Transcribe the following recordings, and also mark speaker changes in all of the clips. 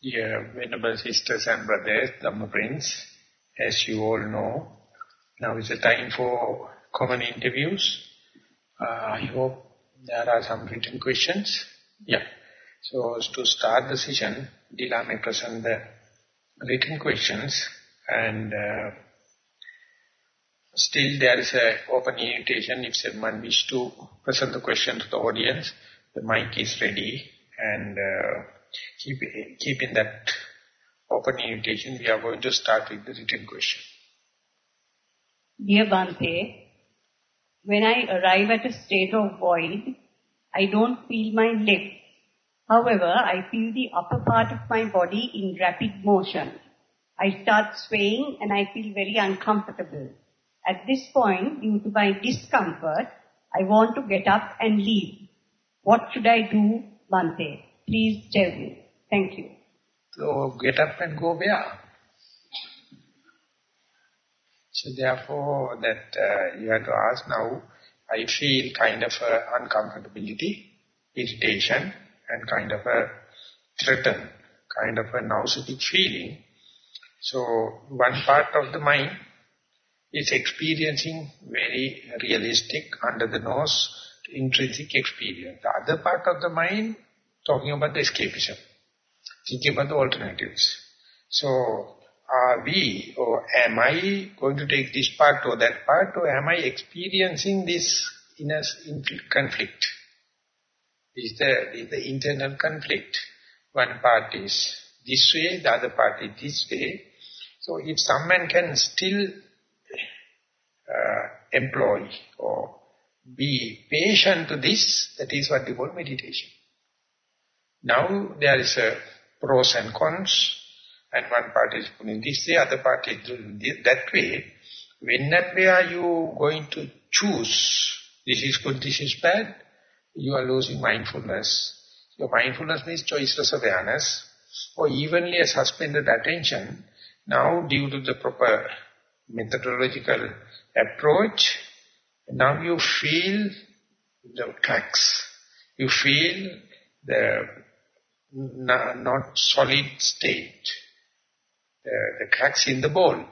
Speaker 1: Dear Venerable Sisters and Brothers, Dhamma Prince, as you all know, now is the time for common interviews. Uh, I hope there are some written questions. Yeah. So to start the session, Dila may present the written questions and uh, still there is an open invitation if someone wish to present the question to the audience. The mic is ready and uh, keep, keeping that open invitation, we are going to start with the written question.
Speaker 2: Dear Bhante, when I arrive at a state of void, I don't feel my legs. However, I feel the upper part of my body in rapid motion. I start swaying and I feel very uncomfortable. At this point, due to my discomfort, I want to get up and leave. What should I do, Bhante? Please tell me. Thank you.
Speaker 1: So get up and go where? So therefore that uh, you have to ask now, I feel kind of a uncomfortability, irritation and kind of a threaten, kind of a nauseatic feeling. So one part of the mind is experiencing very realistic, under the nose, intrinsic experience. The other part of the mind talking about the escapism, thinking about the alternatives. So are we or am I going to take this part or that part or am I experiencing this inner conflict? Is the, is the internal conflict. One part is this way, the other part is this way. So if someone can still uh, employ or be patient to this, that is what we call meditation. Now there is a pros and cons, and one party is putting this way, other party is doing that way. When and where you going to choose, this is good, this is bad, you are losing mindfulness. Your mindfulness means choiceless awareness, or evenly a suspended attention. Now, due to the proper methodological approach, now you feel the cracks. You feel the not solid state, the, the cracks in the ball.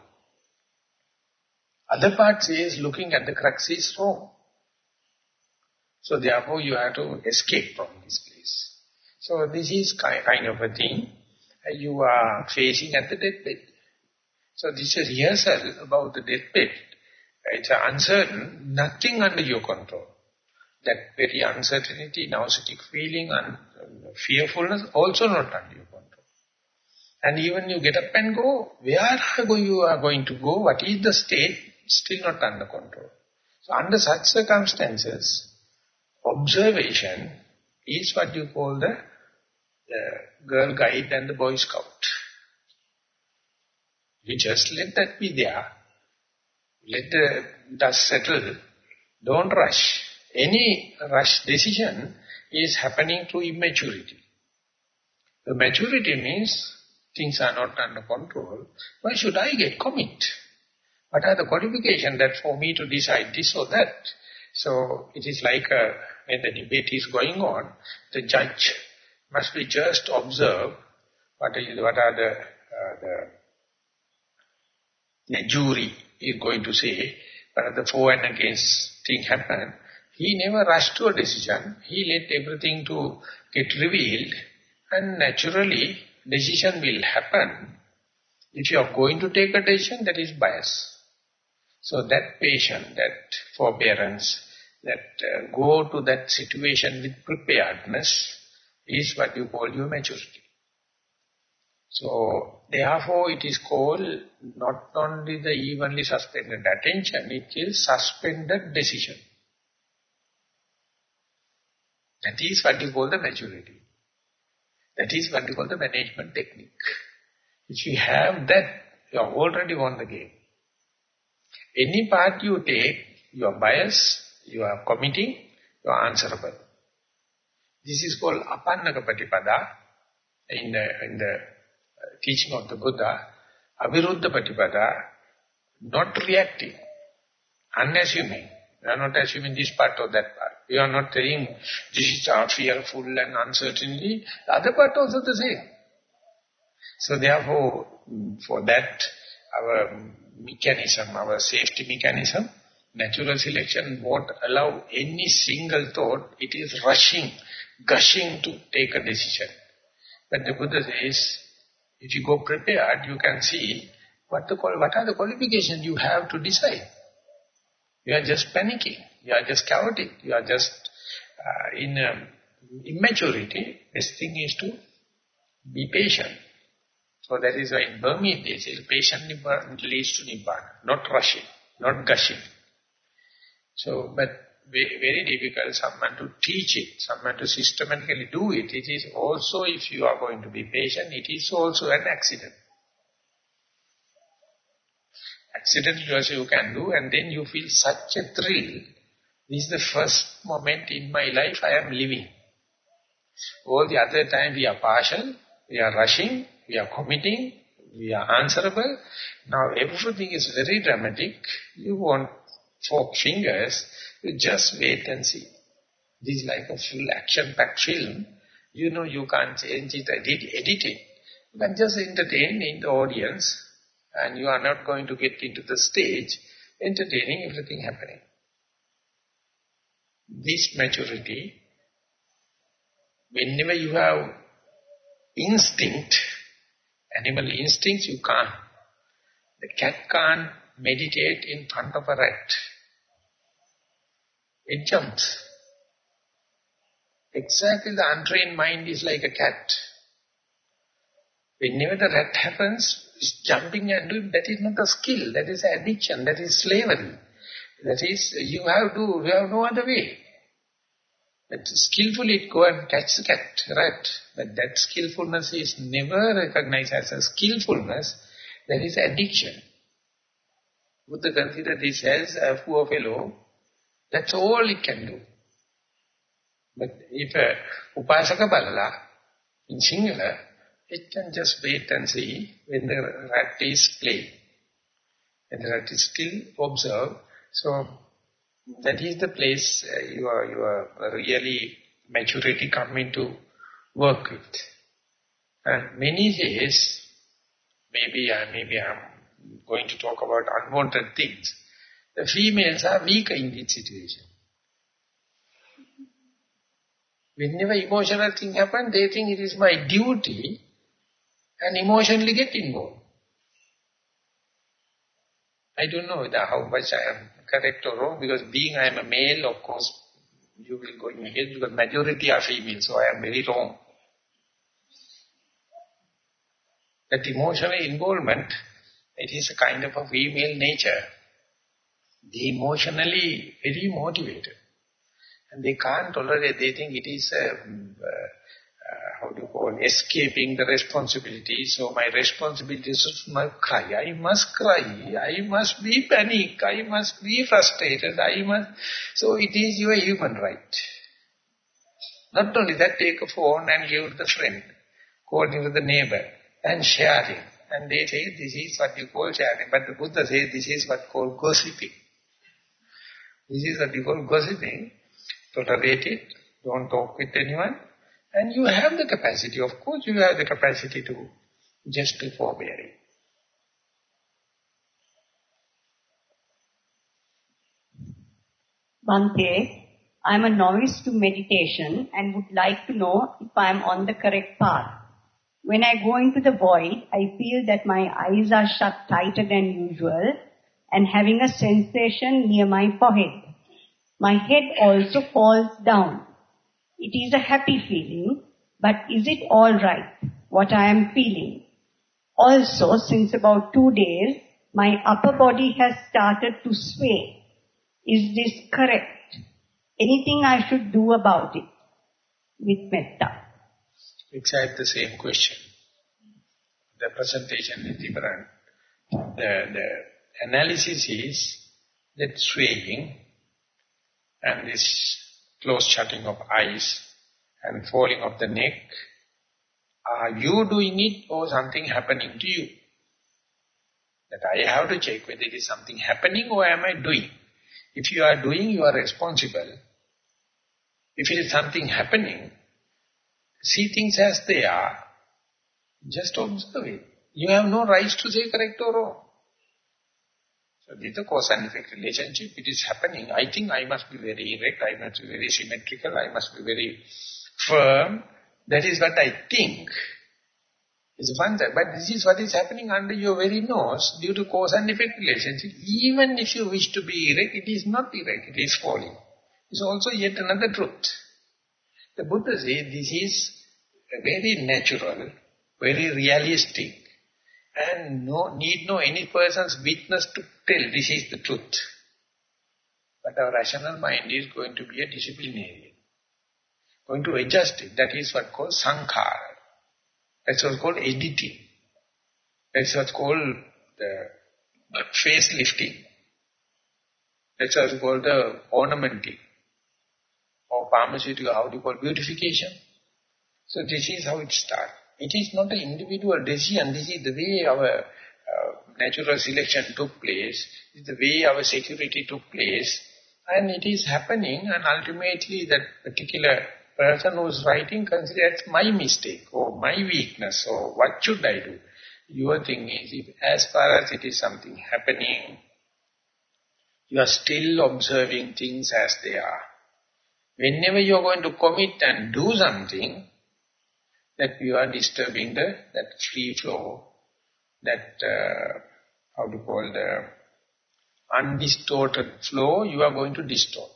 Speaker 1: Other part is looking at the cracks is wrong. So therefore you have to escape from this place. So this is kind of a thing you are facing at the deathbed. So this is rehearsal about the deathbed. It's uncertain, nothing under your control that very uncertainty, nauseatic feeling and fearfulness also not under your control. And even you get up and go, where are you are going to go, what is the state, still not under control. So under such circumstances, observation is what you call the, the girl guide and the boy scout. You just let that be there. Let the dust settle. Don't rush any rush decision is happening through immaturity. The maturity means things are not under control. Why should I get commit? What are the qualifications that for me to decide this or that? So it is like a, when the debate is going on, the judge must be just observe what, is, what are the, uh, the, the jury is going to say, what are the for and against thing happen, he never rushed to a decision. He let everything to get revealed and naturally decision will happen. If you are going to take a decision, that is bias. So that patience, that forbearance, that uh, go to that situation with preparedness is what you call your maturity. So, therefore it is called not only the evenly suspended attention, it is suspended decision. That is what you call the maturity. That is what you call the management technique. If you have that, you are already won the game. Any part you take, you are biased, you are committing, you are answerable. This is called apannaka patipada in the, in the uh, teaching of the Buddha. Aviruddha patipada, not reacting, unassuming. You are not assuming this part or that part. You are not saying this is fearful and uncertainty. The other part also the same. So therefore, for that, our mechanism, our safety mechanism, natural selection won't allow any single thought. It is rushing, gushing to take a decision. But the Buddha says, if you go prepared, you can see what, the, what are the qualifications you have to decide. You are just panicking. You are just chaotic. You are just uh, in um, immaturity. Best thing is to be patient. So that is why in Burmese they say patient leads to Nibbana, not rushing, not gushing. So, but very, difficult someone to teach it, someone to systematically do it. It is also, if you are going to be patient, it is also an accident. Accidentally also you can do and then you feel such a thrill. This is the first moment in my life I am living. All the other time we are partial, we are rushing, we are committing, we are answerable. Now everything is very dramatic. You want four fingers, you just wait and see. This is like a full action-packed film. You know you can't change it, edit, edit it. You can just entertain in the audience and you are not going to get into the stage entertaining everything happening. This maturity, whenever you have instinct, animal instincts, you can't. The cat can't meditate in front of a rat. It jumps. Exactly the untrained mind is like a cat. Whenever the rat happens, it's jumping and doing, that is not a skill, that is addiction, that is slavery. That is, you have to, you have no other way. But skillfully go and catch the cat, rat. But that skillfulness is never recognized as a skillfulness, There is addiction. Buddha considered this as a poor fellow, that's all it can do. But if a Upasaka Balala, in singular, it can just wait and see when the rat is playing. And the rat is still observe. So that is the place uh, you are you are really maturity coming to work with. And many days, maybe I maybe I'm going to talk about unwanted things. The females are weaker in this situation. Whenever emotional thing happen, they think it is my duty and emotionally get involved. I don't know how much I am correct or wrong, because being I am a male, of course, you will go in here, because majority are female, so I am very wrong. That emotional involvement, it is a kind of a female nature. They emotionally very motivated. And they can't tolerate, they think it is a, uh, Uh, how do you call, escaping the responsibility. So my responsibility is to cry. I must cry. I must be panic. I must be frustrated. I must. So it is your human right. Not only that, take a phone and give to the friend, call to the neighbor and sharing. And they say this is what you call sharing. But the Buddha says this is what called gossiping. This is what you call gossiping. Tolerate it. Don't talk with anyone. And you have the capacity, of course you have the capacity to just be forbearing.
Speaker 2: Bhante, I am a novice to meditation and would like to know if I am on the correct path. When I go into the void, I feel that my eyes are shut tighter than usual and having a sensation near my forehead. My head also falls down. It is a happy feeling, but is it all right, what I am feeling? Also, since about two days, my upper body has started to sway. Is this correct? Anything I should do about it? With metta.
Speaker 1: Exactly the same question. The presentation is different. The, the analysis is that swaying and this close shutting of eyes and falling of the neck, are you doing it or something happening to you? That I have to check whether it is something happening or am I doing. If you are doing, you are responsible. If it is something happening, see things as they are. Just observe it. You have no right to say correct or wrong. So this the cause and effect relationship. It is happening. I think I must be very erect, I must be very symmetrical, I must be very firm. That is what I think. It's one thing. But this is what is happening under your very nose due to cause and effect relationship. Even if you wish to be erect, it is not erect, it is falling. It's also yet another truth. The Buddha says this is very natural, very realistic, and no need no any person's witness to tell this is the truth. But our rational mind is going to be a disciplinarian, going to adjust it. That is what called sankhara. That's what's called editing. That's what's called the, facelifting. That's what's called the ornamenting. Or pharmaceutical, how do you call beautification? So this is how it starts. It is not an individual decision. This is the way our uh, natural selection took place. It's the way our security took place. And it is happening and ultimately that particular person who's writing considers my mistake or my weakness or what should I do. Your thing is, if as far as it is something happening, you are still observing things as they are. Whenever you are going to commit and do something, that you are disturbing the that free flow, that uh, how to call the undistorted flow, you are going to distort.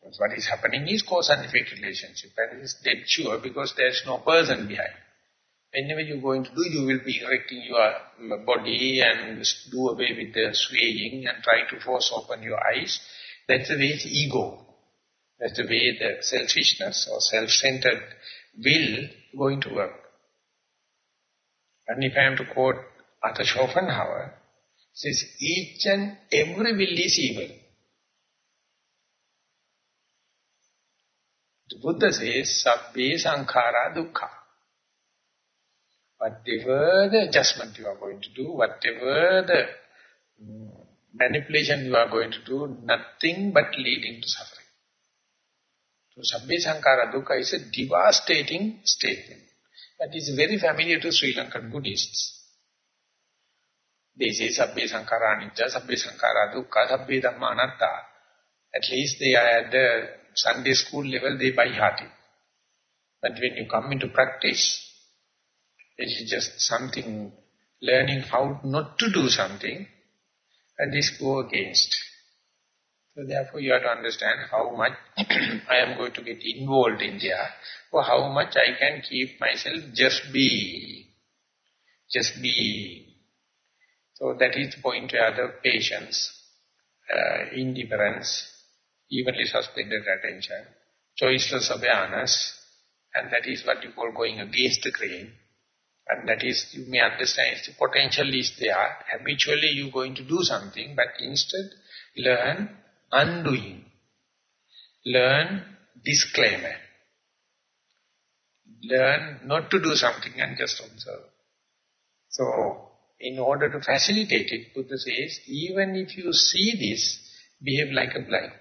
Speaker 1: Because what is happening is cause and effect relationship, it is dead sure because there is no person behind. Whenever you are going to do, you will be erecting your body and do away with the swaying and try to force open your eyes. That's the way it's ego. That's the way the selfishness or self-centered will going to work. And if I am to quote Arthur Schopenhauer, says each and every will is evil. The Buddha says, Sabbe Sankhara Dukkha. Whatever the adjustment you are going to do, whatever the mm, manipulation you are going to do, nothing but leading to suffering. So Sabbe Sankhara Dukkha is a devastating statement. That is very familiar to Sri Lankan Buddhists. They say Sabbe Sankhara Anicca, Sabbe Sankhara Dukkha, Sabbe Dhamma Anatta. At least they are at the Sunday school level, they by heart it. But when you come into practice, it is just something, learning how not to do something, and this go against. So therefore you have to understand how much I am going to get involved in there, or how much I can keep myself just be, just be. So that is the point where the patience, uh, indifference, evenly suspended attention, choiceless awareness, and that is what you call going against the grain. And that is, you may understand, the potential is there. Habitually you're going to do something, but instead learn undoing. Learn disclaimer. Learn not to do something and just observe. So, in order to facilitate it, Buddha says, even if you see this, behave like a blind.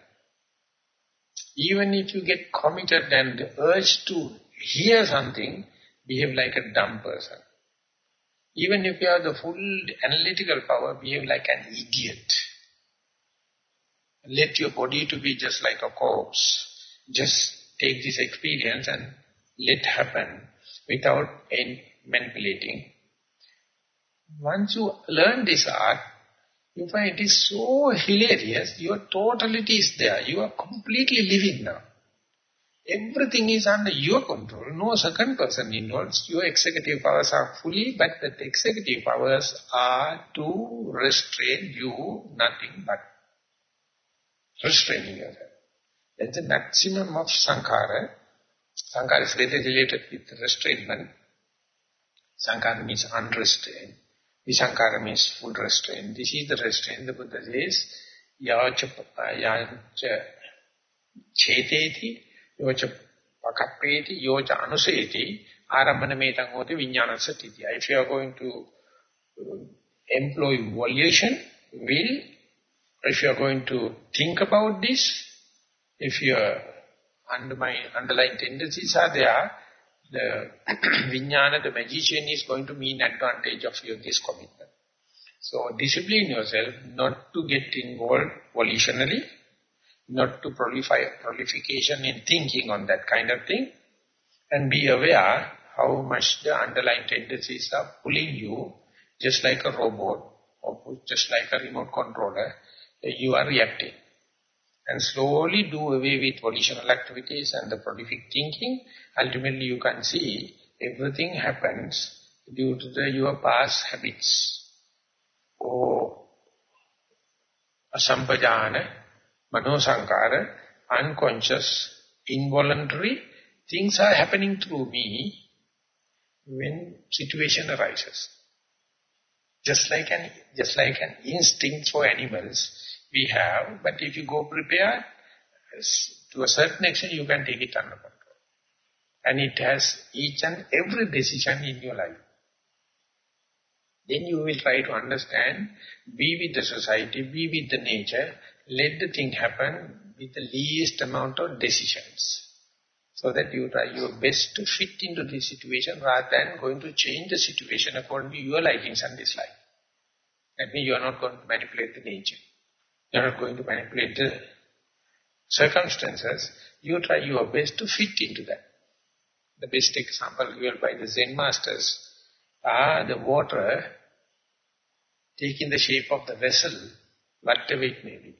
Speaker 1: Even if you get committed and the urge to hear something, behave like a dumb person. Even if you have the full analytical power, behave like an idiot. Let your body to be just like a corpse. Just take this experience and let happen without any manipulating. Once you learn this art, you find it is so hilarious, your totality is there. You are completely living now. Everything is under your control, no second person involved. Your executive powers are fully, but the executive powers are to restrain you, nothing but restraining yourself. That's the maximum of sankhara. Sankhara is related with restrainment. Sankhara means unrestrained. Visankhara means full restraint. This is the restraint. The Buddha says, yacha, yacha cheteti, yocha pakappeti, yocha anuseti, arambana metam hoti vinyanasattiti. If you are going to uh, employ volition, will, if you are going to think about this, if your underlying tendencies are there, the Vijnana, the magician is going to mean advantage of your this commitment. So discipline yourself not to get involved volitionally, not to prolify, prolification in thinking on that kind of thing, and be aware how much the underlying tendencies are pulling you, just like a robot, or just like a remote controller, you are reacting. And slowly do away with volitional activities and the prolific thinking. Ultimately you can see everything happens due to the, your past habits. Or asampajana, manosankara, unconscious, involuntary, things are happening through me when situation arises. Just like an just like an instinct for animals we have, but if you go prepared, to a certain extent you can take it under control. And it has each and every decision in your life. Then you will try to understand, be with the society, be with the nature, let the thing happen with the least amount of decisions. So that you try your best to fit into the situation rather than going to change the situation according to your likings and dislikes. That means you are not going to manipulate the nature. You are not going to manipulate the circumstances. You try your best to fit into that. The best example given by the Zen masters are the water taking the shape of the vessel, whatever it may be.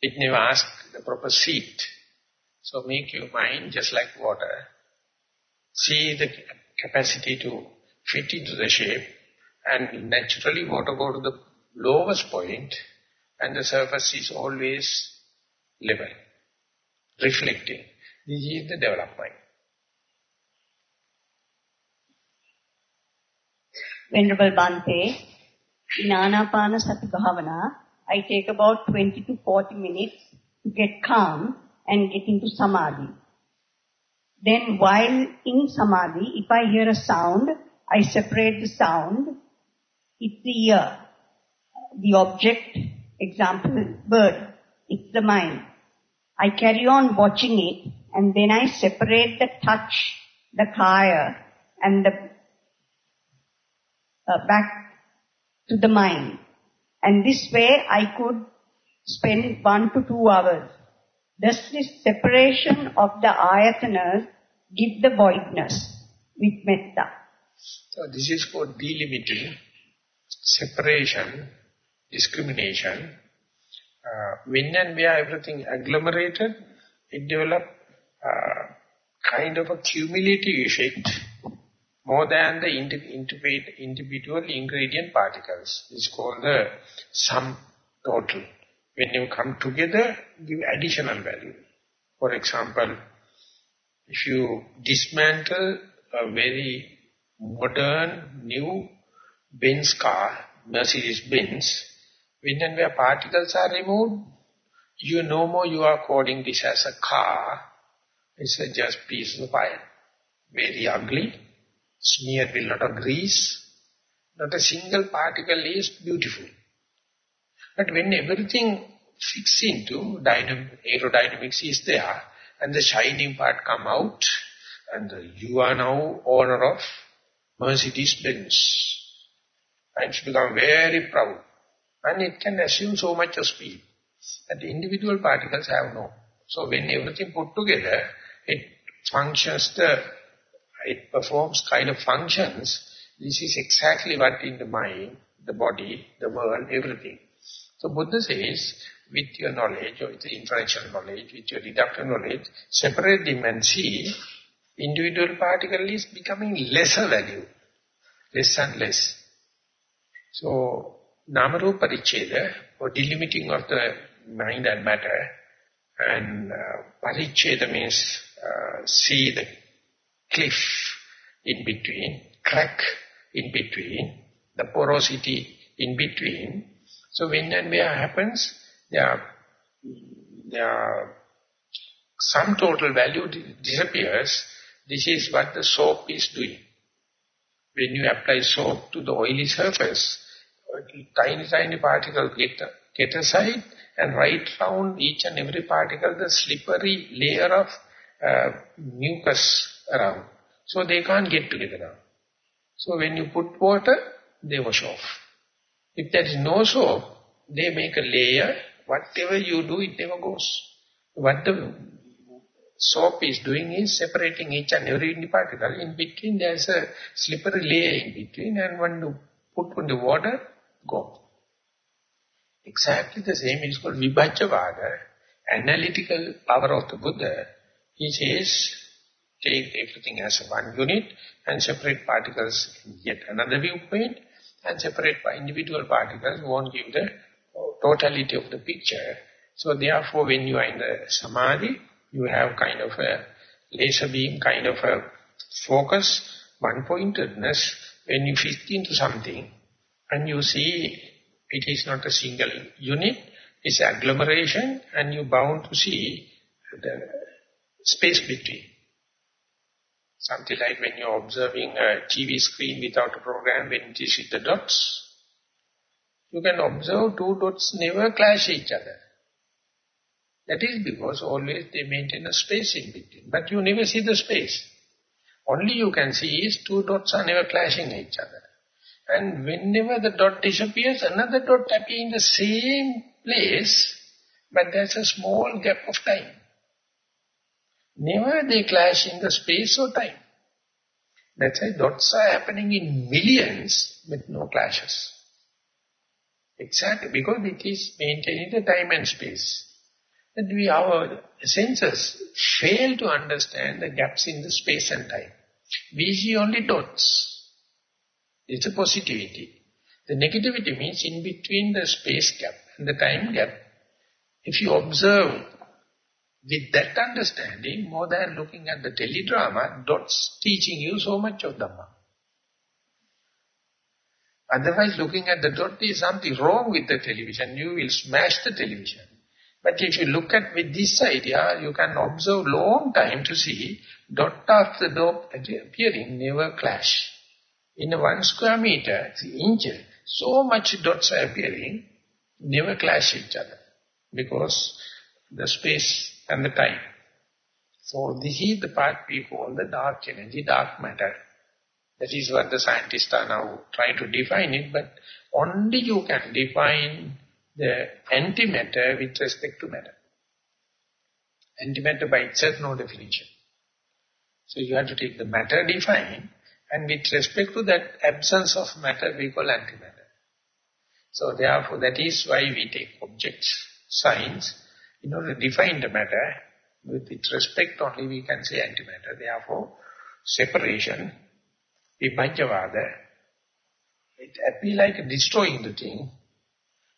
Speaker 1: It never asks the proper seat so make your mind just like water. See the capacity to fit into the shape and naturally water go to the lowest point and the surface is always level, reflecting. This is the development.
Speaker 2: Venerable Bhante, in Anapanasati Bhavana, I take about 20 to 40 minutes to get calm and get into samadhi. Then while in samadhi, if I hear a sound, I separate the sound. It's the ear. The object, example, bird. It's the mind. I carry on watching it and then I separate the touch, the kaya and the uh, back to the mind. And this way I could spend one to two hours does this separation of the ayatanas give the voidness with metta?
Speaker 1: So this is called delimiting, separation, discrimination. Uh, when and where everything agglomerated, it develops uh, kind of a cumulative effect more than the individual ingredient particles. It's called the sum total when you come together, give additional value. For example, if you dismantle a very modern, new Benz car, Mercedes Benz, when and where particles are removed, you no more you are calling this as a car, it's a just piece of iron. Very ugly, smeared with a lot of grease, not a single particle is beautiful. But when everything fits into aerodynamics is there, and the shining part come out, and you are now owner of Mercedes-Benz. And it's become very proud. And it can assume so much of speed. that the individual particles have no. So when everything put together, it functions the, it performs kind of functions. This is exactly what in the mind, the body, the world, everything. So Buddha says, with your knowledge, or with the inferential knowledge, with your deductive knowledge, separate them and see, individual particle is becoming lesser value, less and less. So, Namarupa Paricheda, or delimiting of the mind and matter, and uh, Paricheda means uh, see the cliff in between, crack in between, the porosity in between, so when and where happens, there, there sum total value disappears. This is what the soap is doing. When you apply soap to the oily surface, tiny, tiny particles get, aside and right round each and every particle, the slippery layer of uh, mucus around. So they can't get together now. So when you put water, they wash off. If there is no soap, they make a layer. Whatever you do, it never goes. What the soap is doing is separating each and every particle. In between, there's a slippery layer in between. And when you put on the water, go. Exactly the same is called Vibhajyavada, analytical power of the Buddha. He says, take everything as one unit and separate particles in yet another viewpoint and separate by individual particles won't give the totality of the picture. So therefore when you are in the samadhi, you have kind of a laser beam kind of a focus, one-pointedness. When you fit into something and you see it is not a single unit, it's agglomeration and you bound to see the space between. Something like when you're observing a TV screen without a program, when is with the dots, you can observe two dots never clash each other. That is because always they maintain a space in between. But you never see the space. Only you can see is two dots are never clashing each other. And whenever the dot disappears, another dot appears in the same place, but there's a small gap of time. Never they clash in the space or time. That's why dots are happening in millions with no clashes. Exactly, because it is maintaining the time and space. But we, our senses fail to understand the gaps in the space and time. We see only dots. It's a positivity. The negativity means in between the space gap and the time gap. If you observe with that understanding, more than looking at the teledrama, dots teaching you so much of Dhamma. Otherwise, looking at the dot is something wrong with the television. You will smash the television. But if you look at with this idea, you can observe long time to see dot after dot appearing never clash. In one square meter, inch, so much dots are appearing, never clash each other. Because the space and the time. So this is the part we call the dark energy, dark matter. That is what the scientists are now trying to define it, but only you can define the antimatter with respect to matter. Antimatter by itself, no definition. So you have to take the matter defined, and with respect to that absence of matter, we call antimatter. So therefore, that is why we take objects, signs, in order to define the matter, with its respect only we can say antimatter. Therefore, separation, vibhajyavada, it appears like destroying the thing,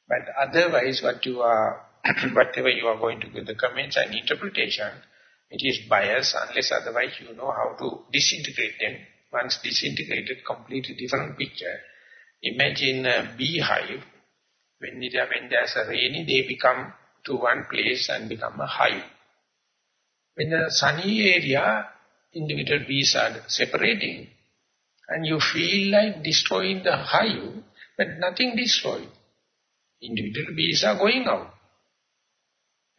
Speaker 1: but otherwise what you are, whatever you are going to give the comments and interpretation, it is bias unless otherwise you know how to disintegrate them. Once disintegrated, completely different picture. Imagine a beehive, when, it, when there's a rainy, they become to one place and become a hive. When the sunny area, individual bees are separating, and you feel like destroying the hive, but nothing destroyed. Individual bees are going out.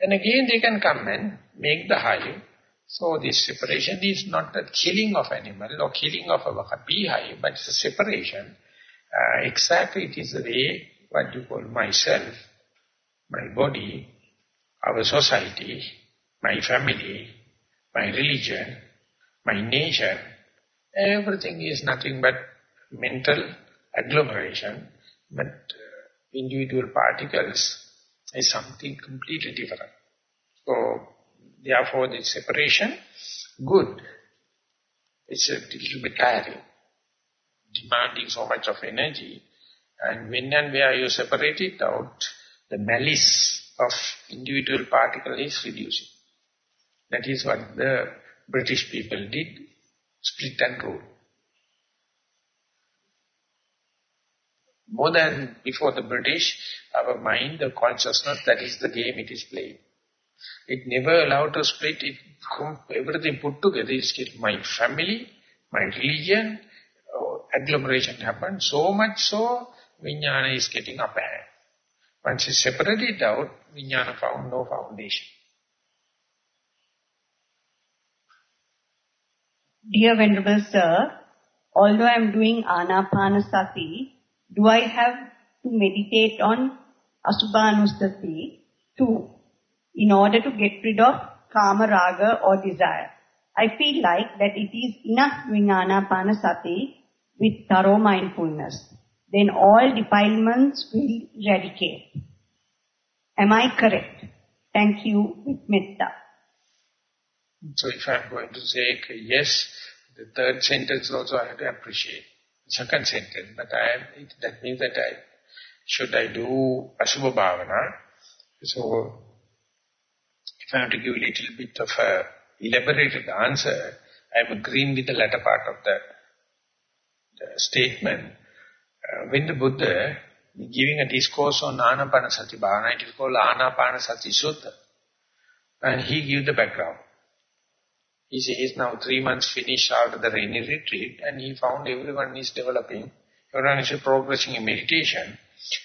Speaker 1: And again they can come and make the hive. So this separation is not the killing of animal or killing of a beehive, but it's a separation. Uh, exactly it is the way what you call myself, my body, our society, my family, my religion, my nature, everything is nothing but mental agglomeration, but uh, individual particles is something completely different. So, therefore, the separation, good. It's a little bit tiring, demanding so much of energy, and when and where you separate it out, the malice of individual particle is reducing. That is what the British people did, split and rule. More than before the British, our mind, the consciousness, that is the game it is playing. It never allowed to split it, everything put together is my family, my religion, oh, agglomeration happened, so much so Vijnana is getting up ahead. Once you separate it out, Vijnana found no foundation.
Speaker 2: Dear Venerable Sir, although I am doing Anapanasati, do I have to meditate on Asubhanusati too, in order to get rid of Kama Raga or desire? I feel like that it is enough doing Anapanasati with thorough mindfulness. Then all defilements will eradicate. Am I correct? Thank you with.
Speaker 1: So if I'm going to say yes, the third sentence also I have to appreciate. Second sentence, but I am, that means that I, should I do Asubha Bhavana? So, have to give a little bit of a elaborated answer, I am agreeing with the latter part of the, the statement. Uh, when the Buddha giving a discourse on Anapanasati Bhavana, it is called Anapanasati Sutta. And he gives the background. He says now three months finished after the rainy retreat and he found everyone is developing, everyone is progressing in meditation.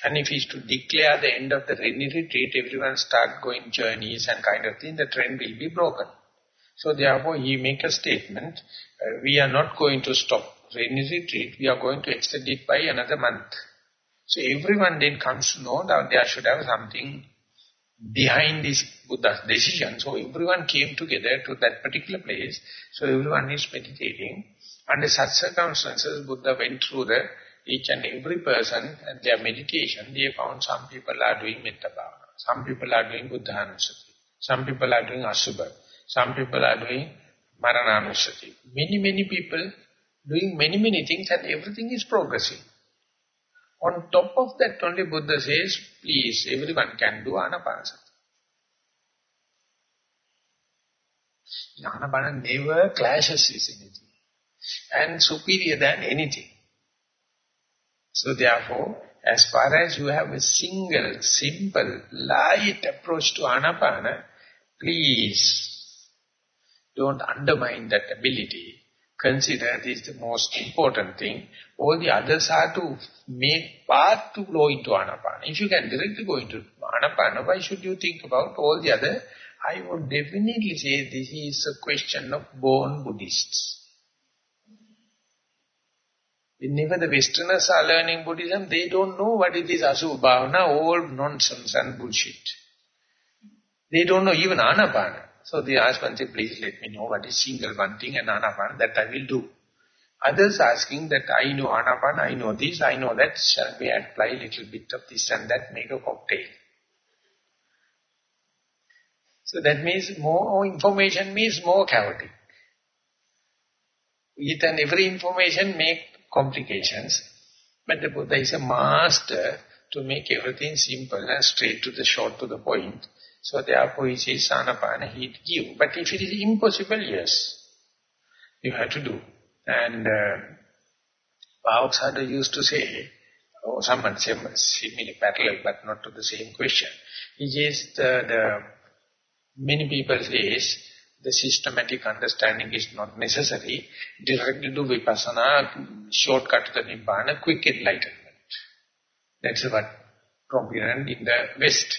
Speaker 1: And if he's to declare the end of the rainy retreat, everyone start going journeys and kind of thing, the trend will be broken. So therefore he make a statement, uh, we are not going to stop rainy retreat, we are going to extend it by another month. So everyone then comes to know that there should have something behind this Buddha's decision. So everyone came together to that particular place. So everyone is meditating. Under such circumstances, Buddha went through the each and every person and their meditation. They found some people are doing Metta Bhavana. Some people are doing Buddhanusati. Some people are doing Asubha. Some people are doing Marananusati. Many, many people doing many, many things and everything is progressing. On top of that only Buddha says, please, everyone can do Anapanasati. Anapanasati never clashes with anything. And superior than anything. So therefore, as far as you have a single, simple, light approach to Anapana, please don't undermine that ability consider this the most important thing. All the others are to make path to go into Anapana. If you can directly go into Anapana, why should you think about all the other? I would definitely say this is a question of born Buddhists. Whenever the Westerners are learning Buddhism, they don't know what it is Asubha Bhavana, all nonsense and bullshit. They don't know even Anapana. So they ask one say, please let me know what is single one thing and anapana, that I will do. Others asking that I know anapana, I know this, I know that, shall we apply a little bit of this and that, make a cocktail. So that means more information means more chaotic. Each and every information make complications. But the Buddha is a master to make everything simple and straight to the short to the point. So therefore he says Anapana, he'd give. But if it is impossible, yes, you have to do. And uh, used to say, or someone similar, similar parallel, but not to the same question. He says the, the many people says the systematic understanding is not necessary. Directly do vipassana, shortcut to the nibbana, quick enlightenment. That's what prominent in the West.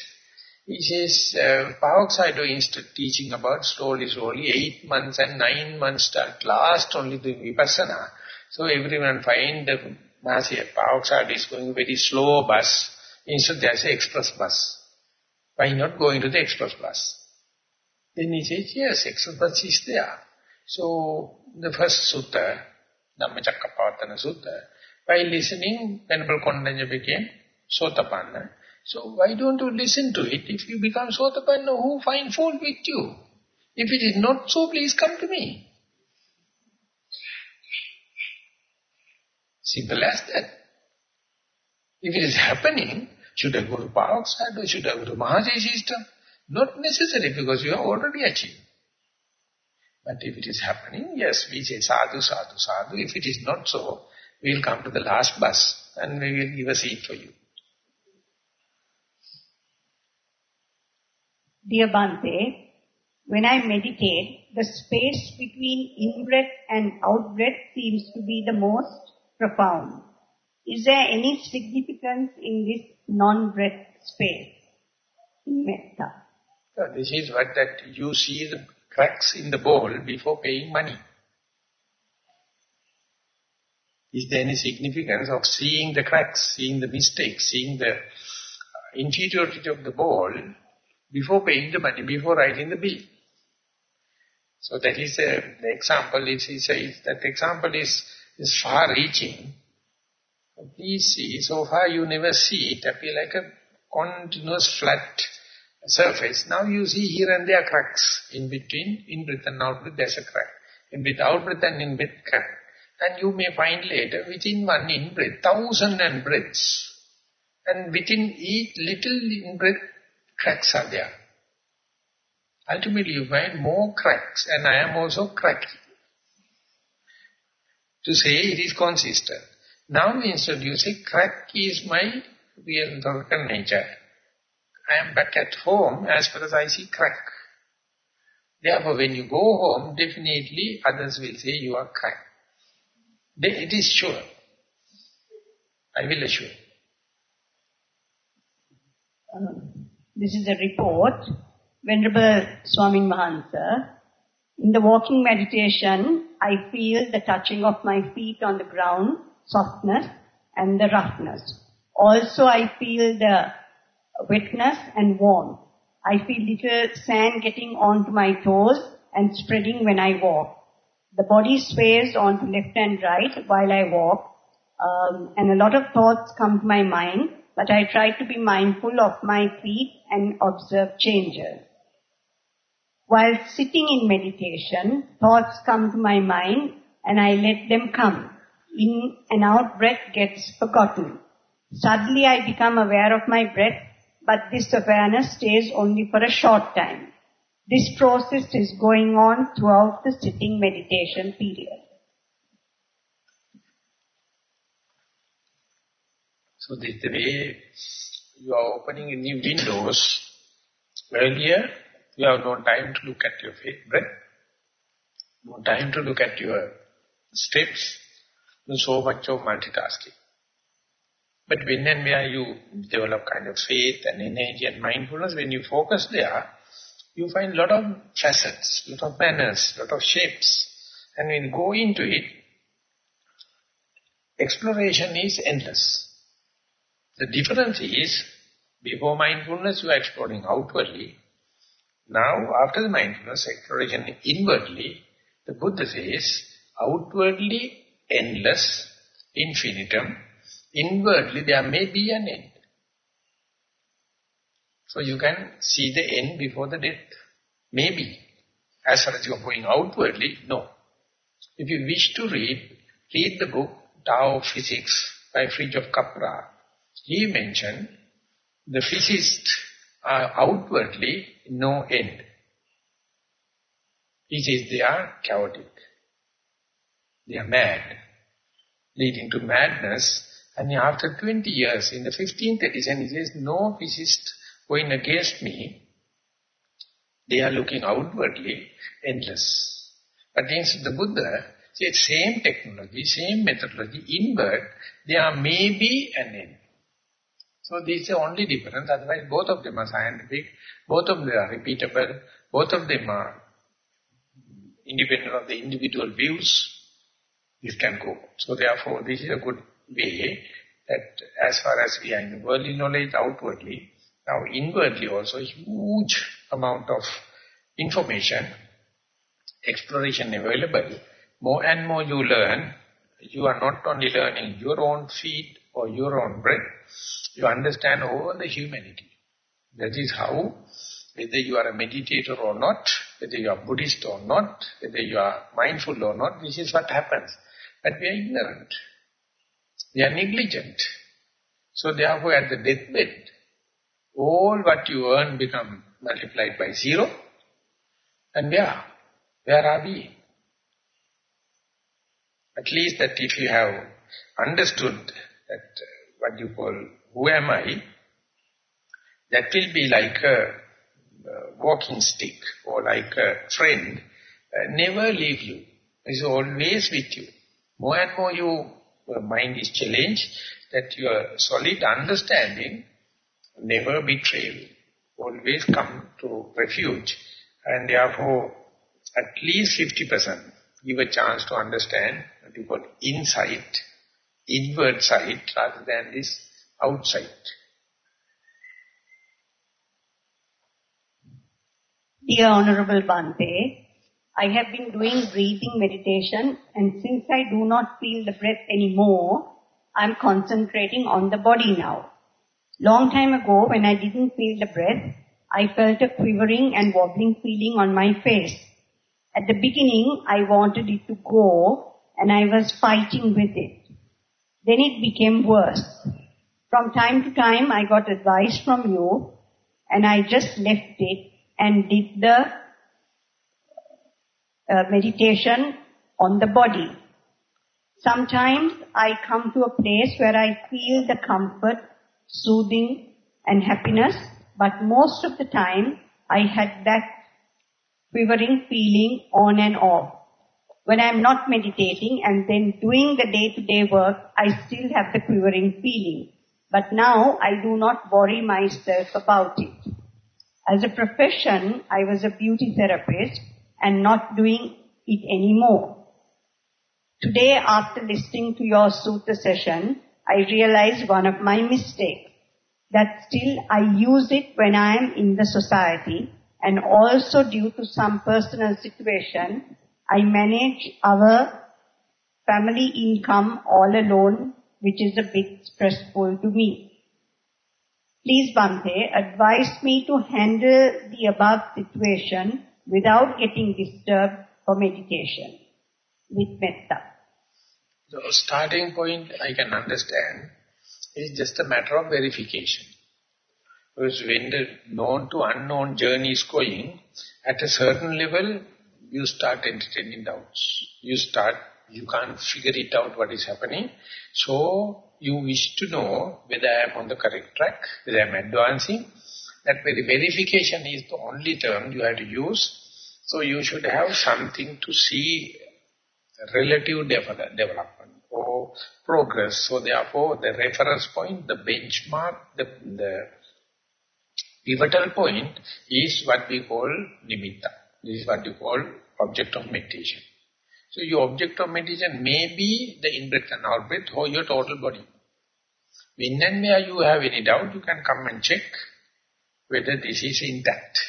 Speaker 1: He says, uh, Pa-Auk Sayadaw instead teaching about slowly, slowly, eight months and nine months at last only the Vipassana. So everyone find the Mahasi Pa-Auk Sayadaw is going very slow bus. Instead there's an express bus. Why not go into the express bus? Then he says, yes, bus is there. So the first sutta, Dhammacakkappavattana sutta, by listening, Venerable Kondañña became Sotapanna. So why don't you listen to it? If you become Sotapanna, who find fault with you? If it is not so, please come to me. Simple as that. If it is happening, should I go to Pa-Auk Sayadaw or should I go to Mahasi system? Not necessary because you have already achieved. But if it is happening, yes, we say sadhu, sadhu, sadhu. If it is not so, we will come to the last bus and we will give a seat for you.
Speaker 2: Dear Bhante, when I meditate, the space between in-breath and out-breath seems to be the most profound. Is there any significance in this non-breath space in metta?
Speaker 1: This is what that you see the cracks in the bowl before paying money. Is there any significance of seeing the cracks, seeing the mistakes, seeing the inferiority of the ball before paying the money, before writing the bill? So that is uh, a, the example, is, is, is, that example is, is far-reaching. Please see, so far you never see it appear like a continuous flat surface. Now you see here and there cracks in between, in breath and out breath, there's a crack. In breath, out breath and in breath, crack. And you may find later, within one in-breath, thousand and breaths. And within each little in-breath, cracks are there. Ultimately, you find more cracks, and I am also cracky. To say it is consistent. Now instead you say, crack is my real nature. I am back at home as far as I see crack. Therefore, when you go home, definitely others will say you are crack. It is sure. I will assure.
Speaker 2: Um, this is a report. Venerable Swami Mahansa, in the walking meditation, I feel the touching of my feet on the ground, softness and the roughness. Also, I feel the wetness and warmth. I feel little sand getting onto my toes and spreading when I walk. The body sways onto left and right while I walk, um, and a lot of thoughts come to my mind, but I try to be mindful of my feet and observe changes. While sitting in meditation, thoughts come to my mind and I let them come. In and out breath gets forgotten. Suddenly I become aware of my breath, but this awareness stays only for a short time. This process is going on throughout the sitting meditation period.
Speaker 1: So this way you are opening new windows. Earlier, you have no time to look at your breath, no time to look at your steps, no so much of multitasking. But when and where you develop kind of faith and energy and mindfulness, when you focus there, you find lot of facets, lot of manners, lot of shapes. And when you go into it, exploration is endless. The difference is, before mindfulness you are exploring outwardly. Now, after the mindfulness exploration inwardly, the Buddha says, outwardly endless, infinitum, inwardly there may be an end. So you can see the end before the death. Maybe. As far as you are going outwardly, no. If you wish to read, read the book Tao Physics by Fritjof Capra. He mentioned the physicists are outwardly no end. He says they are chaotic. They are mad, leading to madness. And after 20 years, in the 15th edition, he says, no physicist going against me, they are looking outwardly endless. Against the Buddha, say same technology, same methodology, inward, there may be an end. So this is the only difference, otherwise both of them are scientific, both of them are repeatable, both of them are independent of the individual views, this can go. So therefore this is a good way that as far as we are in the worldly knowledge outwardly, now inwardly also huge amount of information, exploration available. More and more you learn, you are not only learning your own feet or your own breath, you understand all the humanity. That is how, whether you are a meditator or not, whether you are Buddhist or not, whether you are mindful or not, this is what happens. But we are ignorant. We are negligent. So therefore at the deathbed, all what you earn become multiplied by zero. And where? Where are we? At least that if you have understood that uh, what you call, who am I, that will be like a walking stick or like a friend, uh, never leave you. It's always with you. More and more your mind is challenged, that your solid understanding never betray always come to refuge. And therefore, at least 50% give a chance to understand what you call insight, inward side rather than this outside.
Speaker 2: Dear Honorable Bhante, I have been doing breathing meditation and since I do not feel the breath anymore, I'm concentrating on the body now. Long time ago when I didn't feel the breath, I felt a quivering and wobbling feeling on my face. At the beginning, I wanted it to go and I was fighting with it. Then it became worse. From time to time, I got advice from you and I just left it and did the uh, meditation on the body. Sometimes I come to a place where I feel the comfort, soothing and happiness, but most of the time I had that quivering feeling on and off. When I'm not meditating and then doing the day-to-day -day work, I still have the quivering feeling. But now I do not worry myself about it. As a profession, I was a beauty therapist and not doing it anymore. Today, after listening to your sutta session, I realized one of my mistakes. That still I use it when I am in the society and also due to some personal situation, I manage our family income all alone, which is a bit stressful to me. Please, Bhante, advise me to handle the above situation without getting disturbed for meditation with metta.
Speaker 1: The starting point I can understand is just a matter of verification. Because when the known to unknown journey is going, at a certain level, you start entertaining doubts. You start, you can't figure it out what is happening. So, you wish to know whether I am on the correct track, whether I am advancing. That very verification is the only term you have to use. So you should have something to see relative development or progress. So therefore the reference point, the benchmark, the, the pivotal point is what we call nimitta. This is what you call object of meditation. So your object of meditation may be the in-breath and out-breath or your total body. When and where you have any doubt, you can come and check whether this is intact.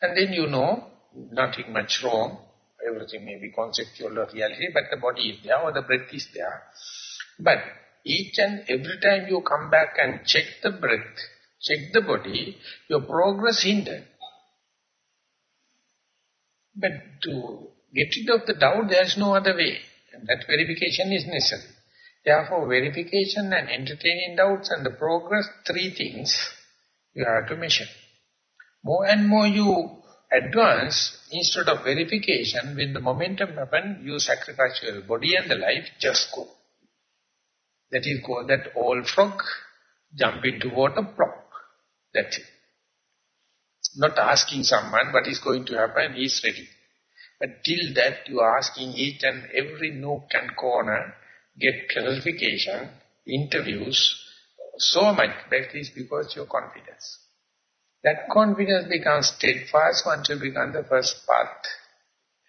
Speaker 1: And then you know, nothing much wrong, everything may be conceptual or reality, but the body is there or the breath is there. But each and every time you come back and check the breath, check the body, your progress hindered. But to get rid of the doubt, there is no other way. And that verification is necessary. Therefore, verification and entertaining doubts and the progress, three things you measure. More and more you advance, instead of verification, when the momentum happens, you sacrifice your body and the life, just go. That is called that old frog, jump into water, plop. That's it. Not asking someone what is going to happen, he is ready. But till that you are asking each and every nook and corner, get clarification, interviews, so much is because your confidence. That confidence becomes steadfast once you become the first path,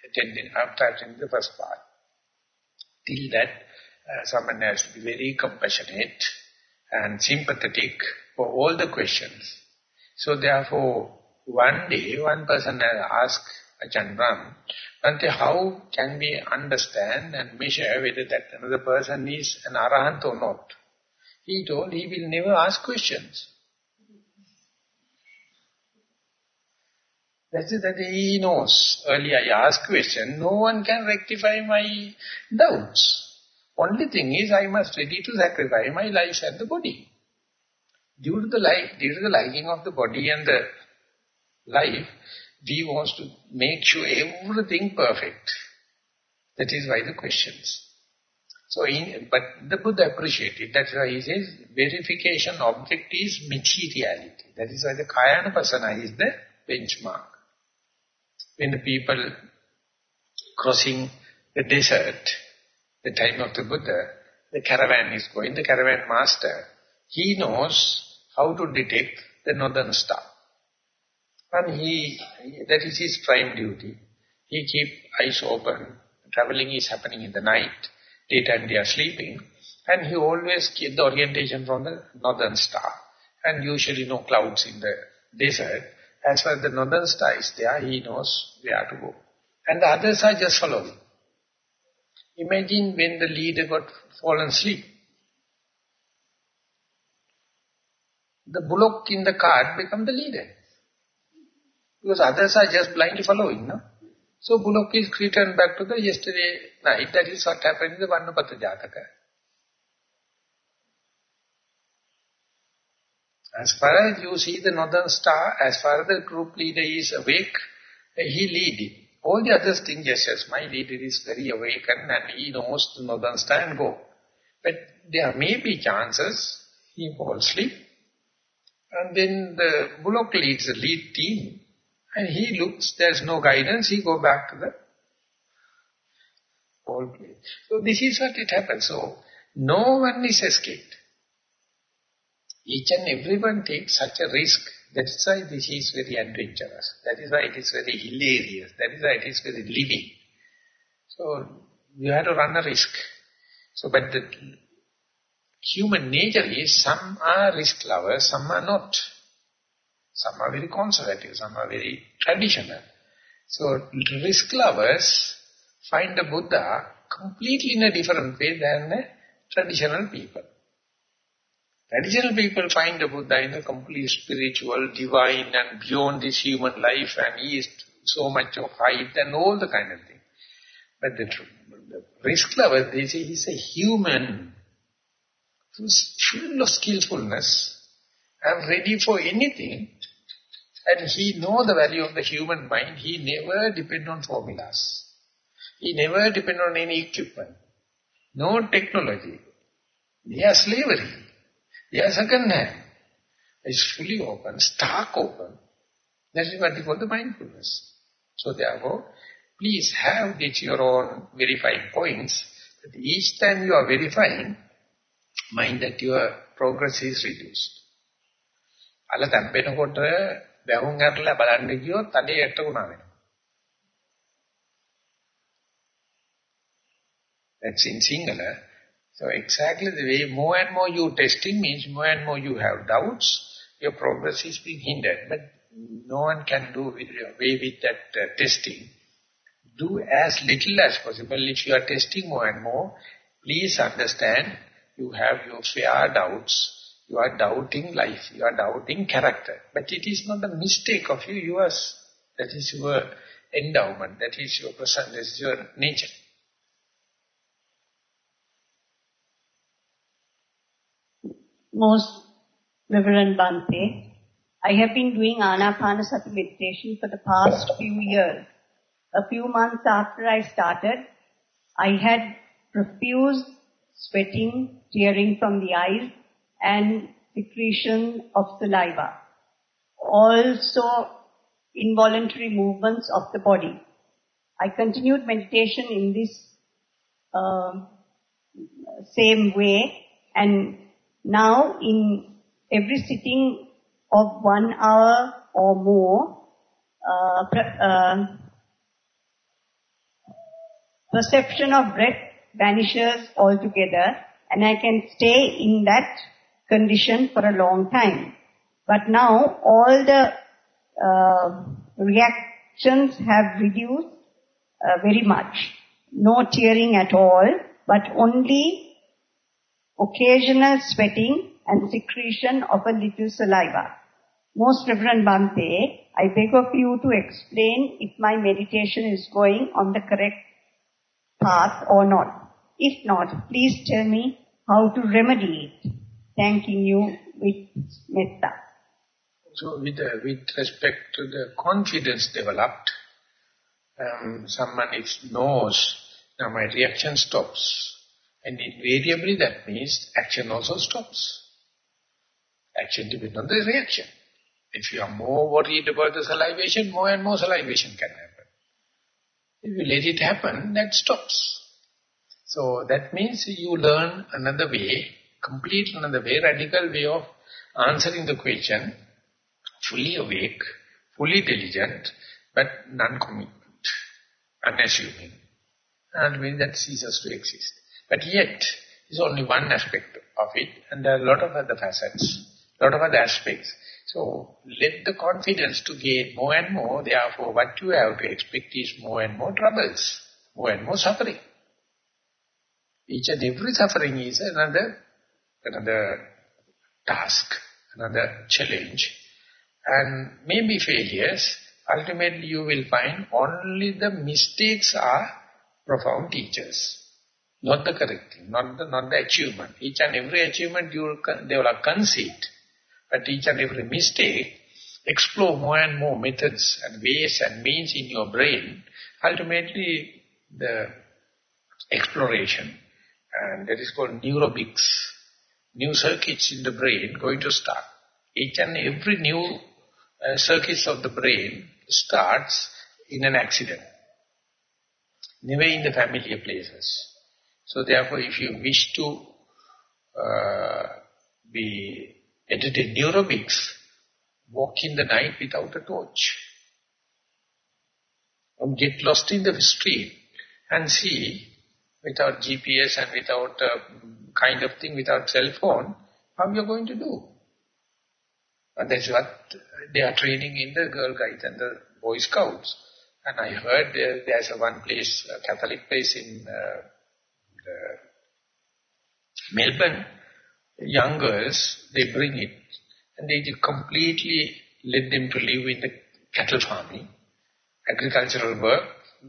Speaker 1: attending, after attending the first path. Till that, uh, someone has to be very compassionate and sympathetic for all the questions. So therefore, one day, one person asked Ajahn Brahm, Bhante, how can we understand and measure whether that another person is an arahant or not? He told he will never ask questions. That's it, that he knows. Earlier I asked question, no one can rectify my doubts. Only thing is I must ready to sacrifice my life and the body. Due to the life, due to the liking of the body and the life, we want to make sure everything perfect. That is why the questions. So, in, but the Buddha appreciated. That's why he says, verification object is materiality. That is why the Kayana is the benchmark. When the people crossing the desert, the time of the Buddha, the caravan is going, the caravan master, he knows how to detect the northern star. And he, that is his prime duty. He keep eyes open. Traveling is happening in the night. Daytime they are sleeping. And he always get the orientation from the northern star. And usually no clouds in the desert. As far as the northern star is there, he knows where to go. And the others are just following. Imagine when the leader got fallen asleep. The bullock in the cart become the leader. Because others are just blindly following, no? So bullock is returned back to the yesterday night. That is what happened in the Vannupatha Jataka. As far as you see the northern star, as far as the group leader is awake, he leading. All the others think, yes, yes, my leader is very awakened and he knows the northern star and go. But there may be chances he falls asleep. And then the bullock leads the lead team and he looks, there's no guidance, he go back to the old place. So this is what it happens. So no one is escaped. Each and everyone takes such a risk. That's why this is very adventurous. That is why it is very hilarious. That is why it is very living. So you have to run a risk. So but the human nature is some are risk lovers, some are not. Some are very conservative, some are very traditional. So risk lovers find the Buddha completely in a different way than traditional people. Traditional people find the Buddha in a complete spiritual, divine and beyond this human life and he is so much of height and all the kind of thing. But the, the risk lover, they say he's a human who's full of skillfulness and ready for anything and he know the value of the human mind. He never depend on formulas. He never depend on any equipment. No technology. They are slavery. They are second hand. It's fully open, stark open. That is what we call the mindfulness. So therefore, please have get your own verifying points. But each time you are verifying, mind that your progress is reduced. අල තැම්පෙනකොට වැහුම් අරලා බලන්න ගියොත් අඩේ යට වුණා වෙනවා. That's in Sinhala. So exactly the way more and more you testing means more and more you have doubts, your progress is being hindered. But no one can do with, away with that uh, testing. Do as little as possible. If you are testing more and more, please understand you have your fair doubts you are doubting life. You are doubting character. But it is not a mistake of you. Yours. That is your endowment. That is your person. That is your nature.
Speaker 2: Most Reverend Bhante, I have been doing Anapanasati meditation for the past few years. A few months after I started, I had profuse sweating, tearing from the eyes, and secretion of saliva. Also involuntary movements of the body. I continued meditation in this uh, same way and now in every sitting of one hour or more, uh, uh, perception of breath vanishes altogether and I can stay in that condition for a long time. But now all the uh, reactions have reduced uh, very much. No tearing at all, but only occasional sweating and secretion of a little saliva. Most Reverend Bhante, I beg of you to explain if my meditation is going on the correct path or not. If not, please tell me how to remedy it thanking you with metta.
Speaker 1: So with, uh, with respect to the confidence developed, um, someone if knows, now my reaction stops. And invariably that means action also stops. Action depends on the reaction. If you are more worried about the salivation, more and more salivation can happen. If you let it happen, that stops. So that means you learn another way complete another way, radical way of answering the question, fully awake, fully diligent, but non-commitment, unassuming. And means that ceases to exist. But yet, is only one aspect of it, and there are a lot of other facets, a lot of other aspects. So, let the confidence to gain more and more, therefore what you have to expect is more and more troubles, more and more suffering. Each and every suffering is another, another task, another challenge. And maybe failures, ultimately you will find only the mistakes are profound teachers. Not the correcting, not the, not the achievement. Each and every achievement you will develop conceit. But each and every mistake, explore more and more methods and ways and means in your brain. Ultimately, the exploration, and that is called neurobics, new circuits in the brain going to start. Each and every new uh, circuits of the brain starts in an accident. Never in the familiar places. So therefore, if you wish to uh, be edited neurobics, walk in the night without a torch. Or get lost in the street and see, without GPS and without a kind of thing, without cell phone, how you're going to do. And that's what they are training in the Girl Guides and the Boy Scouts. And I heard there, there's a one place, a Catholic place in uh, Melbourne, young girls, they bring it and they completely let them to live in the cattle farming, agricultural work.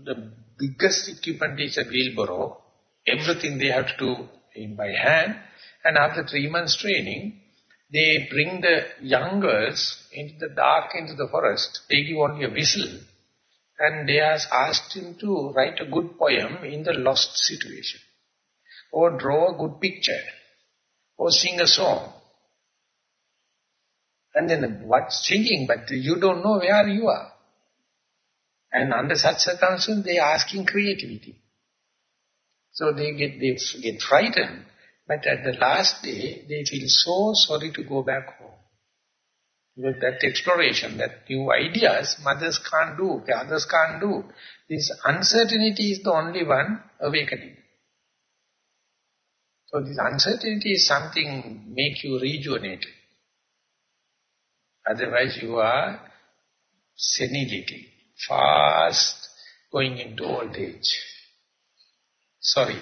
Speaker 1: The biggest equipment is a wheelbarrow. Everything they have to do in by hand. And after three months training, they bring the young girls into the dark, into the forest. They give only a whistle. And they are asked him to write a good poem in the lost situation. Or draw a good picture. Or sing a song. And then what singing, but you don't know where you are. And under such circumstances, they are asking creativity. So they get, they get frightened. But at the last day, they feel so sorry to go back home. Because that exploration, that new ideas, mothers can't do, others can't do. This uncertainty is the only one awakening. So this uncertainty is something make you rejuvenate. Otherwise you are senility, fast going into old age. Sorry.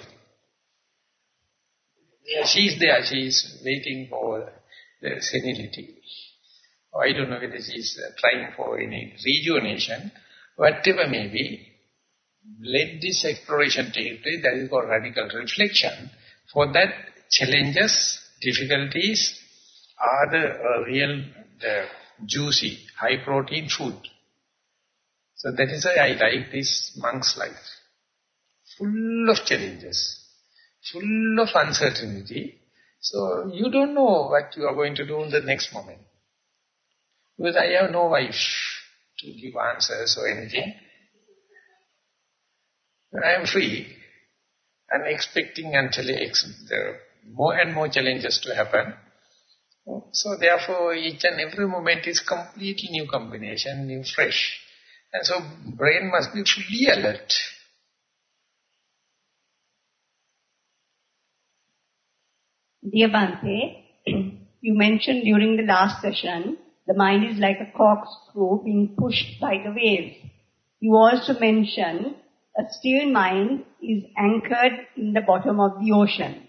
Speaker 1: Yeah, she is there, she is waiting for the senility. I don't know whether she is trying for any rejuvenation. Whatever may be, let this exploration take place, that is called radical reflection. For that, challenges, difficulties are the uh, real, the juicy, high-protein food. So that is why I like this monk's life. Full of challenges, full of uncertainty. So you don't know what you are going to do in the next moment. Because I have no wife to give answers or anything. I am free and expecting until the more and more challenges to happen. So therefore each and every moment is completely new combination, new fresh. And so brain must be fully alert.
Speaker 2: Dear Bhante, you mentioned during the last session, the mind is like a corkscrew being pushed by the waves. You also mentioned a still mind is anchored in the bottom of the ocean.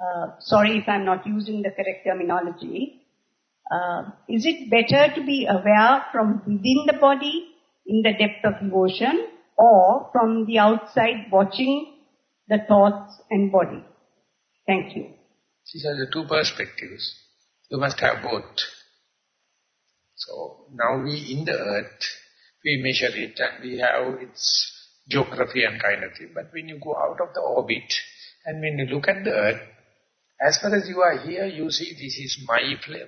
Speaker 2: Uh, sorry if I'm not using the correct terminology. Uh, is it better to be aware from within the body in the depth of the ocean or from the outside watching the thoughts and body? Thank you.
Speaker 1: These are the two perspectives. You must have both. So now we in the earth, we measure it and we have its geography and kind of thing. But when you go out of the orbit and when you look at the earth, as far as you are here, you see this is my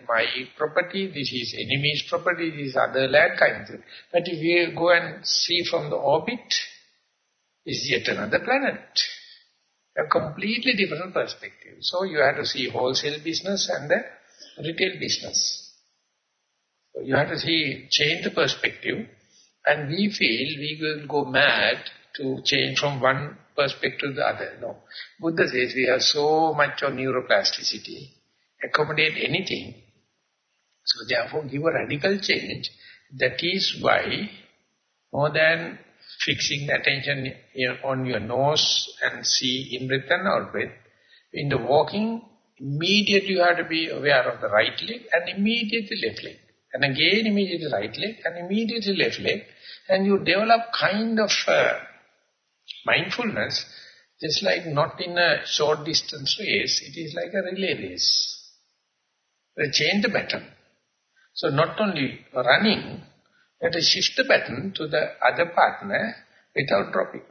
Speaker 1: my property, this is enemy's property, this is other land kind of thing. But if you go and see from the orbit, is yet another planet. A completely different perspective. So you have to see wholesale business and the retail business. So you have to see, change the perspective and we feel we will go mad to change from one perspective to the other. No. Buddha says we have so much of neuroplasticity, accommodate anything. So therefore give a radical change. That is why more than fixing the attention on your nose and see in-breath and out-breath, in the walking, immediately you have to be aware of the right leg and immediately left leg. And again immediately right leg and immediately left leg. And you develop kind of uh, mindfulness, just like not in a short distance race, it is like a relay race. They change the pattern. So not only running, let us shift the pattern to the other partner without dropping.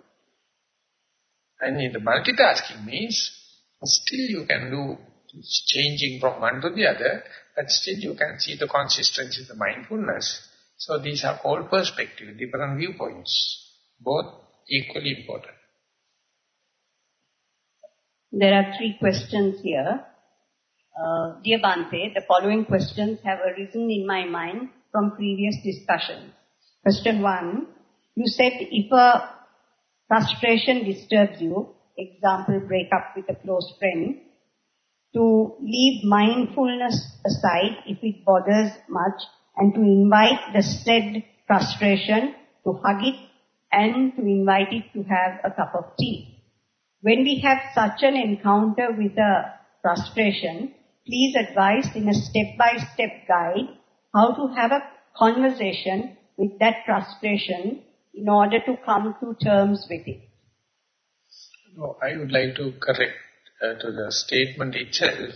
Speaker 1: And in the multitasking means, still you can do changing from one to the other, but still you can see the consistency, the mindfulness. So these are all perspectives, different viewpoints, both equally important.
Speaker 2: There are three questions here. Uh, dear Bhante, the following questions have arisen in my mind from previous discussions. Question one, you said if a frustration disturbs you, example break up with a close friend, to leave mindfulness aside if it bothers much and to invite the said frustration to hug it and to invite it to have a cup of tea. When we have such an encounter with a frustration, please advise in a step-by-step -step guide how to have a conversation with that frustration in order to come to terms with it.
Speaker 1: No, I would like to correct uh, to the statement itself.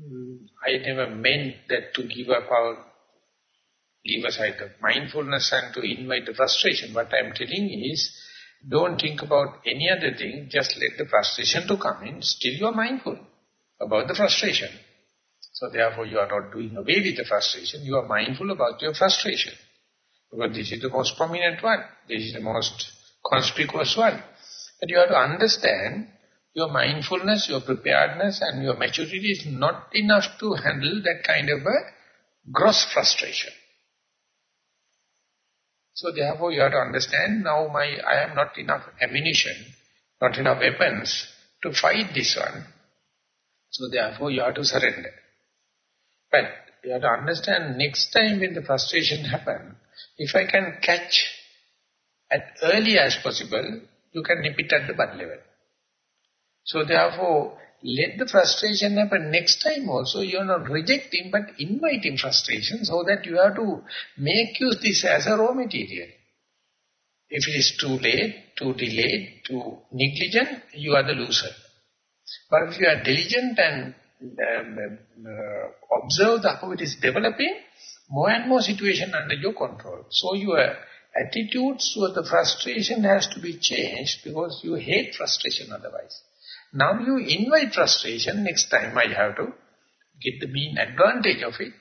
Speaker 1: Mm, I never meant that to give up our, leave aside the mindfulness and to invite the frustration. What I am telling is, don't think about any other thing, just let the frustration to come in, still you are mindful about the frustration. So therefore you are not doing away with the frustration, you are mindful about your frustration. Because this is the most prominent one, this is the most conspicuous one. But you have to understand your mindfulness, your preparedness and your maturity is not enough to handle that kind of a gross frustration. So therefore you have to understand now my I am not enough ammunition, not enough weapons to fight this one. So therefore you have to surrender. But you have to understand next time when the frustration happen, if I can catch as early as possible, you can nip it at the bud level. So therefore, let the frustration happen next time also. You are not rejecting but inviting frustration so that you have to make use this as a raw material. If it is too late, too delayed, too negligent, you are the loser. But if you are diligent and Uh, observe the, how it is developing, more and more situation under your control. So your attitudes toward the frustration has to be changed because you hate frustration otherwise. Now you invite frustration, next time I have to get the mean advantage of it,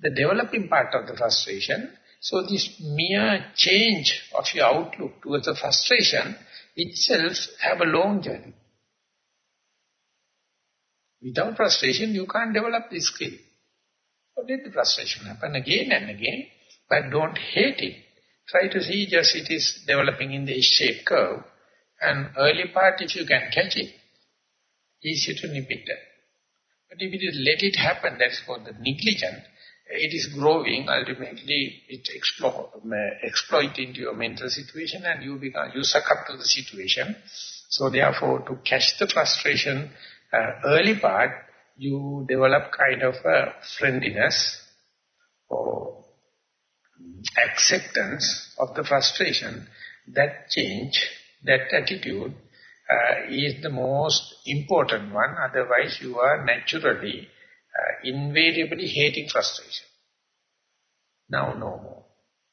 Speaker 1: the developing part of the frustration. So this mere change of your outlook towards the frustration itself have a long journey. Without frustration, you can't develop this skill. So let the frustration happen again and again, but don't hate it. Try to see just it is developing in the S-shaped curve, and early part if you can catch it, easier to nip it. But if you let it happen, that's called the negligent, it is growing, ultimately it exploit, exploit into your mental situation and you become, you suck up to the situation. So therefore, to catch the frustration uh, early part, you develop kind of a friendliness or acceptance of the frustration. That change, that attitude uh, is the most important one. Otherwise, you are naturally, uh, invariably hating frustration. Now, no more.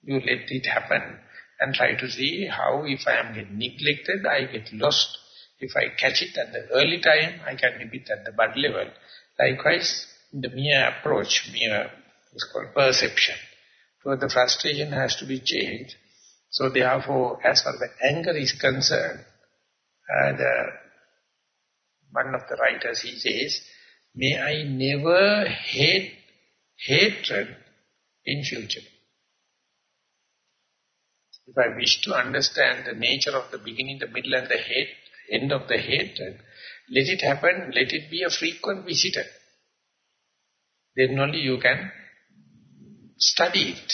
Speaker 1: You let it happen and try to see how if I am getting neglected, I get lost. If I catch it at the early time, I can it at the bud level. Likewise, the mere approach, mere, is called perception. So the frustration has to be changed. So therefore, as far as the anger is concerned, uh, one of the writers, he says, may I never hate hatred in future. If I wish to understand the nature of the beginning, the middle and the hate, end of the hatred, let it happen, let it be a frequent visitor. Then only you can study it.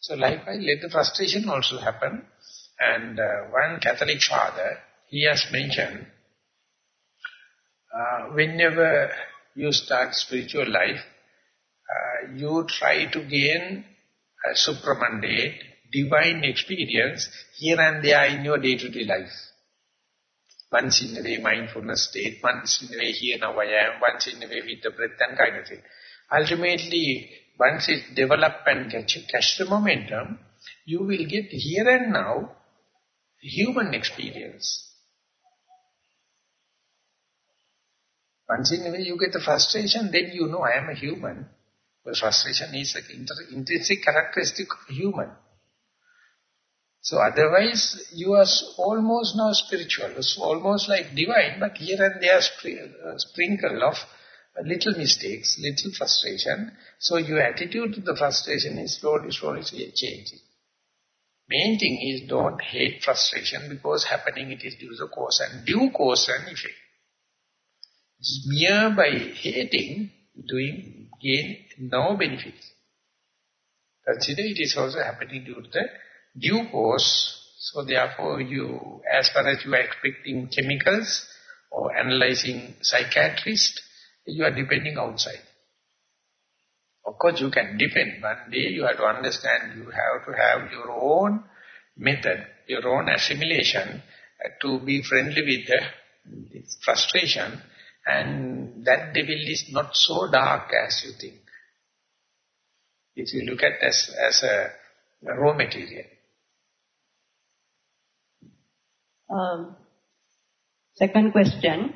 Speaker 1: So likewise, let the frustration also happen. And uh, one Catholic father, he has mentioned, uh, whenever you start spiritual life, uh, you try to gain a supramundane, divine experience here and there in your day-to-day -day life. Once in a way mindfulness state, once in a way here now I am, once in a way with the breath and kind of thing. Ultimately, once it develop and catch, catch the momentum, you will get here and now human experience. Once in a way you get the frustration, then you know I am a human. But frustration is an intrinsic characteristic of human. So otherwise, you are almost now spiritual, almost like divine, but here and there uh, sprinkle of little mistakes, little frustration. So your attitude to the frustration is slowly, slowly changing. Main thing is don't hate frustration because happening it is due to cause and due cause and effect. It's Mere by hating, doing, gain no benefit. Consider it is also happening due to the due cause. So therefore you, as far as you are expecting chemicals or analyzing psychiatrist, you are depending outside. Of course you can depend. One day you have to understand you have to have your own method, your own assimilation uh, to be friendly with the frustration and that devil is not so dark as you think. If you look at as a, a raw material.
Speaker 2: Um, Um, second question.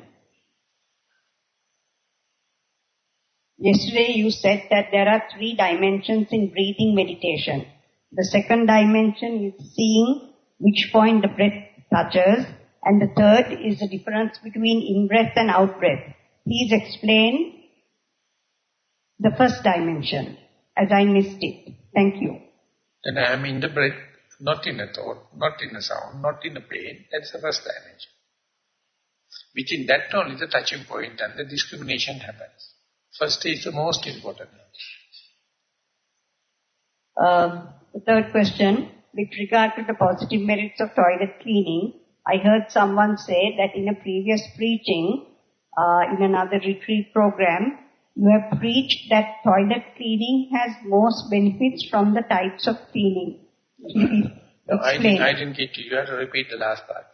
Speaker 2: Yesterday you said that there are three dimensions in breathing meditation. The second dimension is seeing which point the breath touches and the third is the difference between in-breath and out-breath. Please explain the first dimension as I missed it. Thank you.
Speaker 1: Then I am in the breath, not in a thought, not in a sound, not in a pain. That's the first dimension. Within that only the touching point and the discrimination happens. First is the most important.
Speaker 2: Um, the third question, with regard to the positive merits of toilet cleaning, I heard someone say that in a previous preaching, uh, in another retreat program, you have preached that toilet cleaning has most benefits from the types of cleaning.
Speaker 1: No, I didn't, I didn't get you. You have to repeat the last part.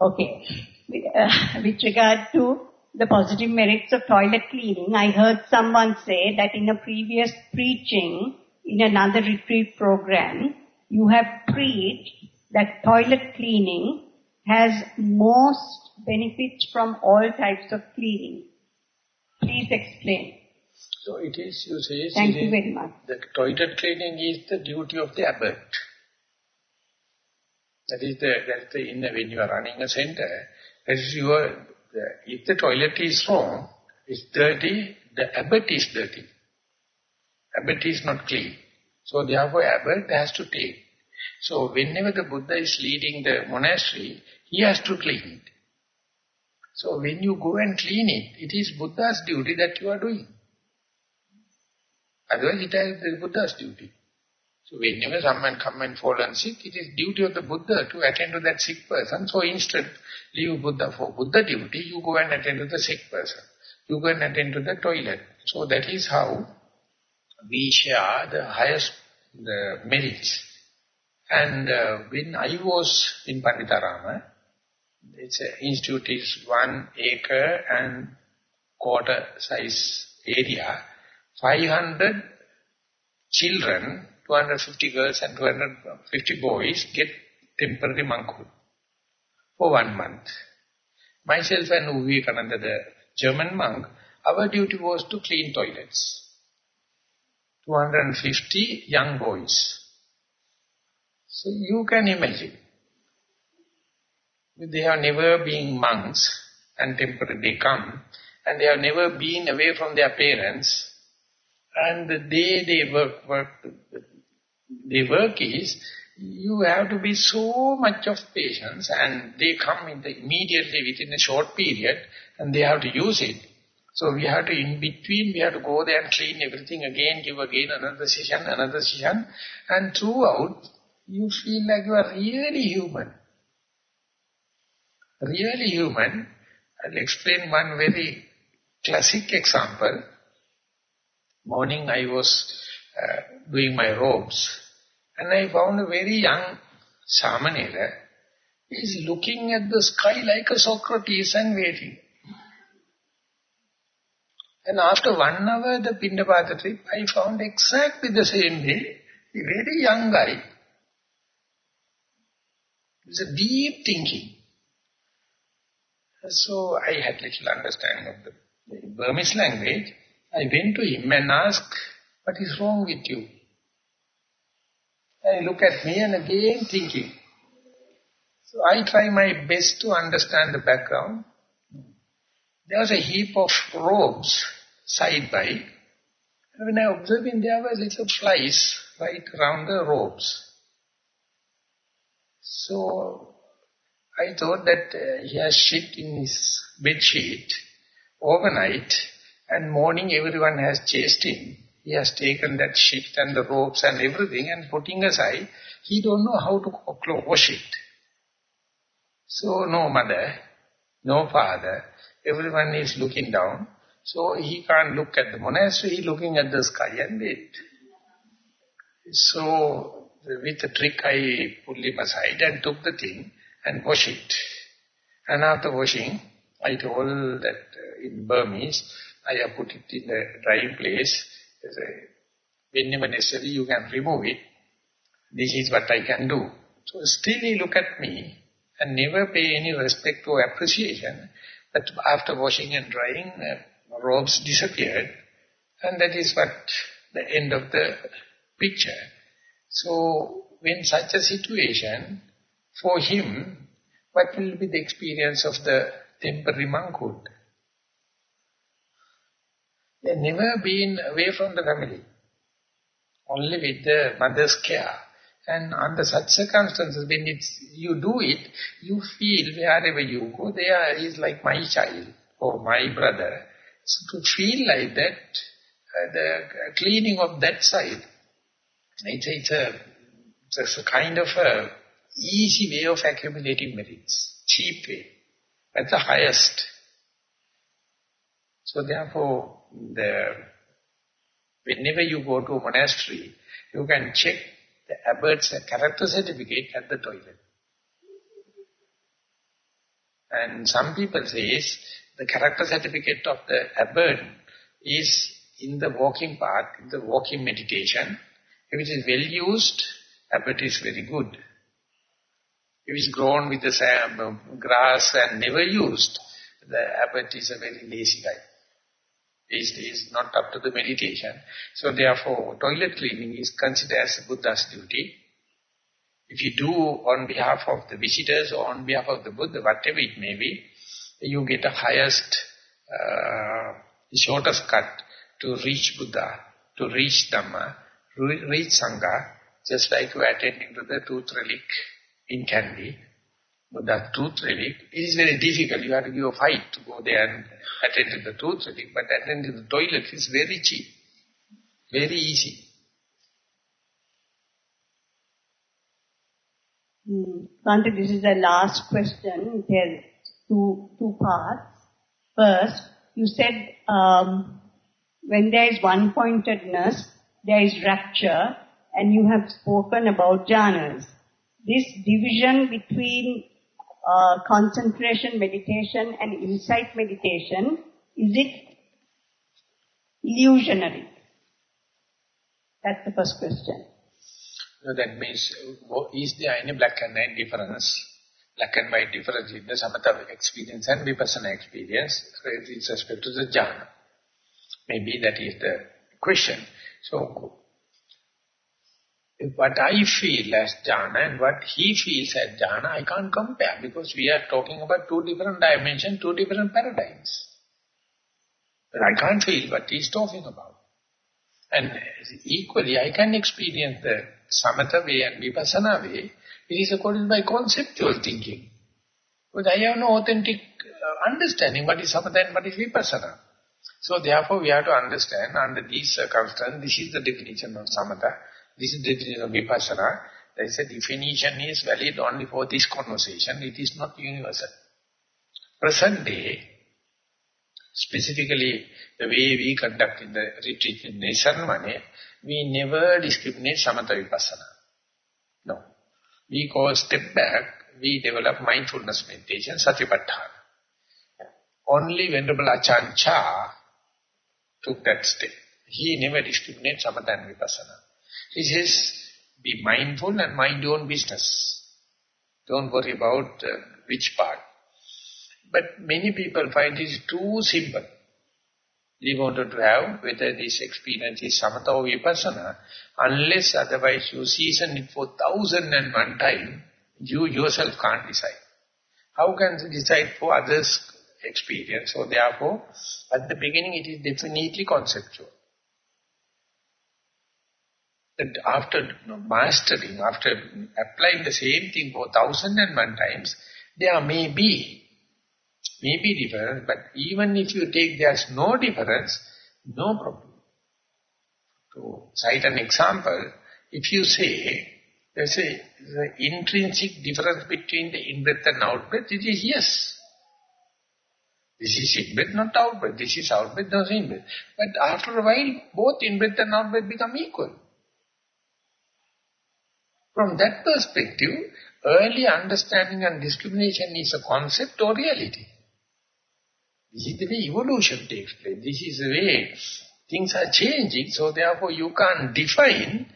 Speaker 2: Okay. With, with regard to the positive merits of toilet cleaning, I heard someone say that in a previous preaching, in another retreat program, you have preached that toilet cleaning has most benefits from all types of cleaning. Please explain.
Speaker 1: So it is, you say,
Speaker 2: Thank you very much.
Speaker 1: The toilet cleaning is the duty of the abbot. That is the, that's the, in the, when you are running a center, that is your, the, if the toilet is wrong, it's dirty, the abbot is dirty. Abbot is not clean. So therefore abbot has to take so whenever the Buddha is leading the monastery, he has to clean it. So when you go and clean it, it is Buddha's duty that you are doing. Otherwise it is the Buddha's duty. So whenever someone come and fall and sick, it is duty of the Buddha to attend to that sick person. So instead, leave Buddha for Buddha duty, you go and attend to the sick person. You go and attend to the toilet. So that is how we share the highest the merits and uh, when I was in Panditarama, its institute is one acre and quarter size area, 500 children, 250 girls and 250 boys get temporary monkhood for one month. Myself and Vivekananda, the German monk, our duty was to clean toilets. 250 young boys. So you can imagine. They have never been monks and temporarily come and they have never been away from their parents and the day they work, work, their work is you have to be so much of patience and they come in the immediately within a short period and they have to use it. So we have to, in between, we have to go there and clean everything again, give again another session, another session. And throughout, you feel like you are really human. Really human. I'll explain one very classic example. Morning I was uh, doing my robes and I found a very young Samanera is looking at the sky like a Socrates and waiting. And after one hour, the Pindapata trip, I found exactly the same day, a very young guy. It's a deep thinking. So I had little understanding of the Burmese language. I went to him and asked, what is wrong with you? And he looked at me and again thinking. So I try my best to understand the background. There was a heap of robes side by. And when I observed him, there were little flies right around the robes. So I thought that uh, he has shit in his bed sheet overnight and morning everyone has chased him. He has taken that shit and the ropes and everything and putting aside, he don't know how to wash it. So no mother, no father, everyone is looking down. So he can't look at the monastery, looking at the sky and wait. So with a trick I pulled him aside and took the thing and washed it. And after washing, I told that uh, in Burmese, I have put it in the drying place. Whenever necessary, you can remove it. This is what I can do. So still he look at me and never pay any respect or appreciation. But after washing and drying, uh, robes disappeared. And that is what the end of the picture. So, when such a situation, for him, what will be the experience of the temporary monkhood? They never been away from the family. Only with the mother's care. And under such circumstances, when it's, you do it, you feel wherever you go, there is like my child or my brother. So to feel like that, uh, the cleaning of that side, it's, it's, a, it's a kind of a easy way of accumulating merits, cheap way. That's the highest. So therefore, the, whenever you go to a monastery, you can check the abbot's character certificate at the toilet. And some people say the character certificate of the abbot is in the walking path, in the walking meditation. If it is well used, abbot is very good. If it is grown with the same uh, grass and never used, the abbot is a very lazy guy. He is, is not up to the meditation. So therefore, toilet cleaning is considered as Buddha's duty. If you do on behalf of the visitors or on behalf of the Buddha, whatever it may be, you get the highest, uh, shortest cut to reach Buddha, to reach Dhamma, reach Sangha, just like you attending to the tooth relic in Kandy. Buddha's tooth relic, it is very difficult. You have to give a fight to go there and attend to the tooth relic. But attending the toilet is very cheap, very easy.
Speaker 2: Mm. This is the last question. Has two, two parts. First, you said um, when there is one-pointedness, there is rapture, and you have spoken about jhanas. This division between uh, concentration meditation and insight meditation, is it illusionary? That's the first question.
Speaker 1: So that means, is there any black and white difference? Black and white difference in the samatha experience and vipassana experience with respect to the jhana. Maybe that is the question. So, what I feel as jhana and what he feels as jhana, I can't compare because we are talking about two different dimensions, two different paradigms. But I can't feel what he's talking about. And equally, I can experience the samatha way and vipassana way, it is according by conceptual thinking. But I have no authentic uh, understanding what is samatha and what is vipassana. So therefore we have to understand under these circumstances, this is the definition of samatha, this is definition of vipassana. There is a definition is valid only for this conversation, it is not universal. Present day, specifically the way we conduct in the retreat in Nissaranavanaya, we never discriminate samatha vipassana. No. We go a step back, we develop mindfulness meditation, satipatthana. Only Venerable Ajahn Chah took that step. He never discriminates samatha and vipassana. He says, be mindful and mind your own business. Don't worry about uh, which part. But many people find it too simple. They wanted to have whether this experience is samatha or vipassana, unless otherwise you season it for thousand and one time, you yourself can't decide. How can you decide for others' experience? So therefore, at the beginning it is definitely conceptual. And after mastering, after applying the same thing for thousand and one times, there may be may be difference, but even if you take there's no difference, no problem. To cite an example, if you say, there's a the intrinsic difference between the in-breath and out-breath, it is yes. This is in-breath, not out-breath. This is out-breath, not in-breath. But after a while, both in-breath and out-breath become equal. From that perspective, early understanding and discrimination is a concept or reality. This is the way evolution takes place. This is the way things are changing. So therefore you can't define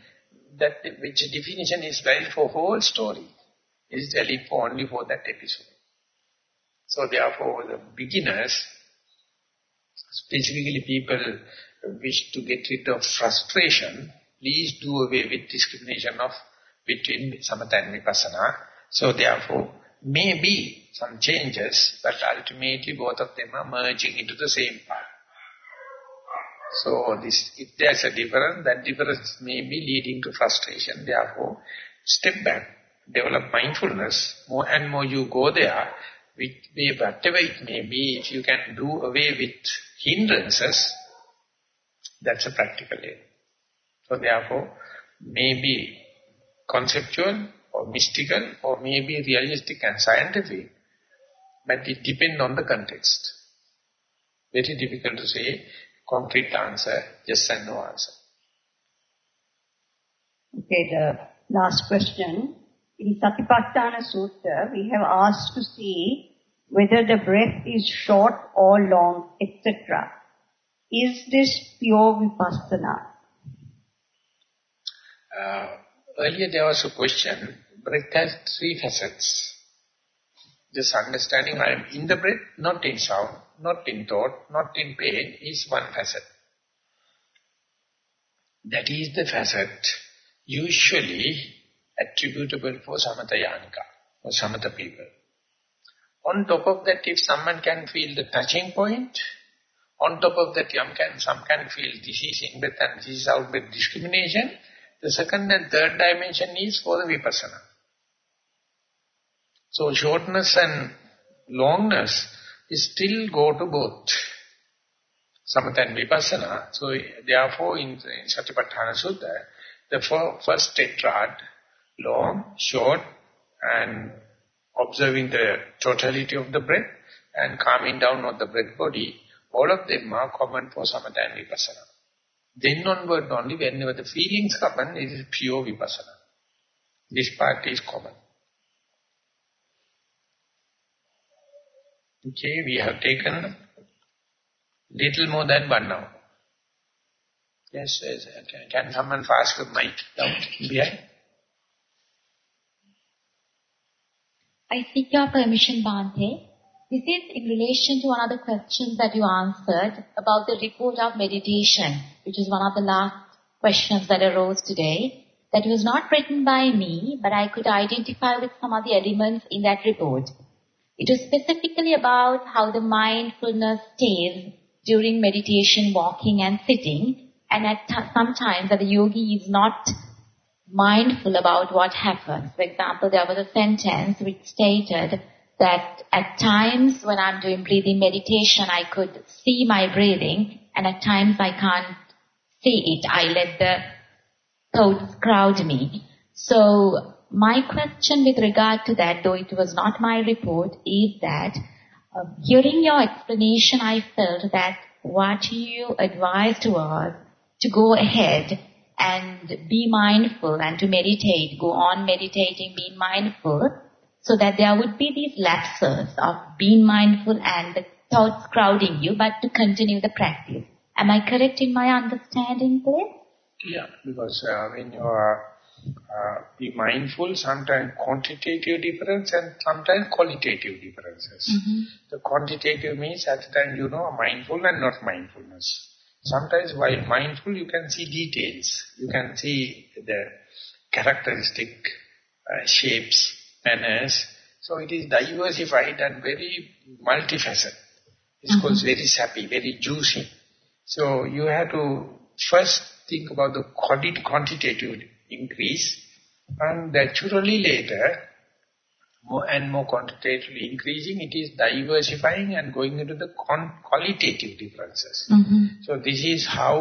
Speaker 1: that which definition is valid for whole story. It is valid for only for that episode. So therefore the beginners, specifically people wish to get rid of frustration, please do away with discrimination of between samatha and vipassana. So therefore Maybe some changes, but ultimately both of them are merging into the same part. So this, if there's a difference, that difference may be leading to frustration. Therefore, step back, develop mindfulness. More and more you go there, with whatever it may be, if you can do away with hindrances, that's a practical aim. So therefore, maybe conceptual, or mystical or maybe realistic and scientific, but it depends on the context. Very difficult to say concrete answer, yes and no answer.
Speaker 2: Okay, the last question. In Satipatthana Sutta, we have asked to see whether the breath is short or long, etc. Is this pure vipassana?
Speaker 1: Uh, earlier there was a question, breath has three facets. This understanding I am in the breath, not in sound, not in thought, not in pain, is one facet. That is the facet usually attributable for Samatha Yanika, or Samatha people. On top of that, if someone can feel the touching point, on top of that, can, some can feel this is in-breath and this is out-breath discrimination, the second and third dimension is for the vipassana. So shortness and longness is still go to both. Samatha and Vipassana. So therefore in, in Satipatthana Sutta, the first tetrad, long, short, and observing the totality of the breath and calming down of the breath body, all of them are common for Samatha and Vipassana. Then onward only, whenever the feelings happen, it is pure Vipassana. This part is common. Okay, we have taken little more than one hour. Yes, yes can, can someone fast the mic down behind?
Speaker 3: I seek your permission, Bhante. This is in relation to one of the questions that you answered about the report of meditation, which is one of the last questions that arose today. That was not written by me, but I could identify with some of the elements in that report. It was specifically about how the mindfulness stays during meditation, walking and sitting, and at sometimes that the yogi is not mindful about what happens. For example, there was a sentence which stated that at times when I'm doing breathing meditation, I could see my breathing, and at times I can't see it. I let the thoughts crowd me. So my question with regard to that, though it was not my report, is that uh, hearing your explanation, I felt that what you advised was to go ahead and be mindful and to meditate, go on meditating, be mindful, so that there would be these lapses of being mindful and the thoughts crowding you, but to continue the practice. Am I correct in my understanding there?
Speaker 1: Yeah, because uh, when you are uh, be mindful, sometimes quantitative difference and sometimes qualitative differences.
Speaker 3: Mm -hmm.
Speaker 1: The quantitative means at the time you know a mindful and not mindfulness. Sometimes while mindful you can see details. You can see the characteristic uh, shapes, manners. So it is diversified and very multifaceted. It's mm -hmm. very sappy, very juicy. So you have to first think about the quantitative increase and naturally later more and more quantitatively increasing, it is diversifying and going into the qualitative differences.
Speaker 3: Mm -hmm.
Speaker 1: So this is how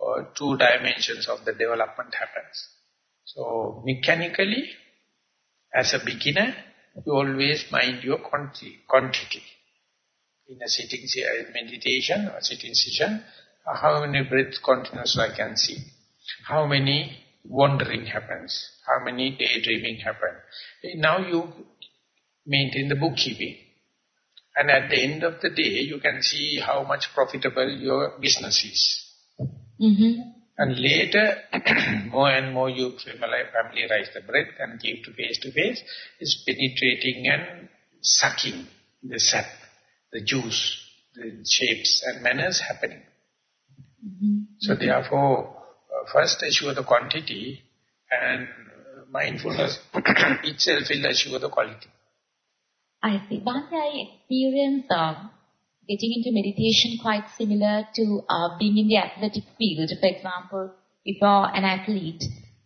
Speaker 1: uh, two dimensions of the development happens. So mechanically, as a beginner, you always mind your quantity. In a sitting meditation or sitting session, how many breaths continuous I can see. How many wandering happens, how many daydreaming happen. Now you maintain the bookkeeping. And at the end of the day, you can see how much profitable your business is.
Speaker 3: Mm -hmm.
Speaker 1: And later, more and more you familiarize the breath and give to face to face, is penetrating and sucking the sap, the juice, the shapes and manners happening.
Speaker 3: Mm -hmm.
Speaker 1: So therefore, first assure the quantity and mindfulness itself will assure the quality.
Speaker 3: I see. Bhante, I experience uh, getting into meditation quite similar to uh, being in the athletic field. For example, if you're an athlete,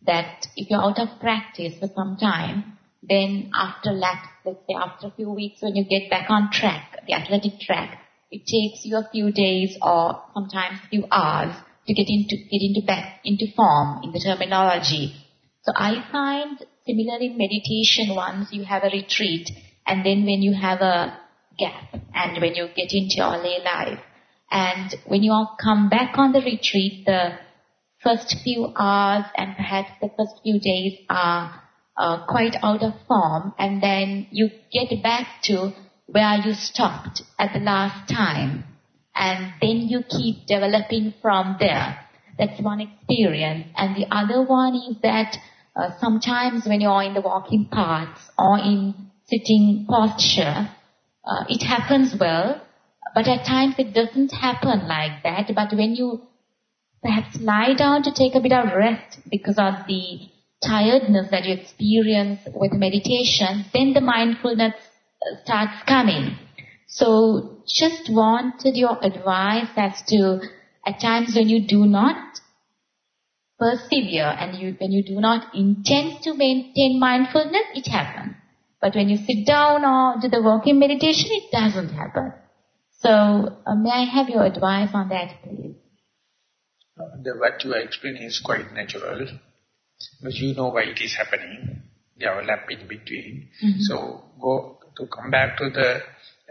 Speaker 3: that if you're out of practice for some time, then after laps, let's say after a few weeks when you get back on track, the athletic track, it takes you a few days or sometimes a few hours to get into get into back into form in the terminology. So I find similar in meditation once you have a retreat and then when you have a gap and when you get into your lay life and when you all come back on the retreat the first few hours and perhaps the first few days are uh, quite out of form and then you get back to where you stopped at the last time and then you keep developing from there. That's one experience. And the other one is that uh, sometimes when you're in the walking paths or in sitting posture, uh, it happens well, but at times it doesn't happen like that. But when you perhaps lie down to take a bit of rest because of the tiredness that you experience with meditation, then the mindfulness uh, starts coming. So just wanted your advice as to at times when you do not persevere and you, when you do not intend to maintain mindfulness, it happens. But when you sit down or do the walking meditation, it doesn't happen. So uh, may I have your advice on that, please?
Speaker 1: The, what you are explaining is quite natural. but you know why it is happening. The overlap in between.
Speaker 3: Mm -hmm.
Speaker 1: So go to come back to the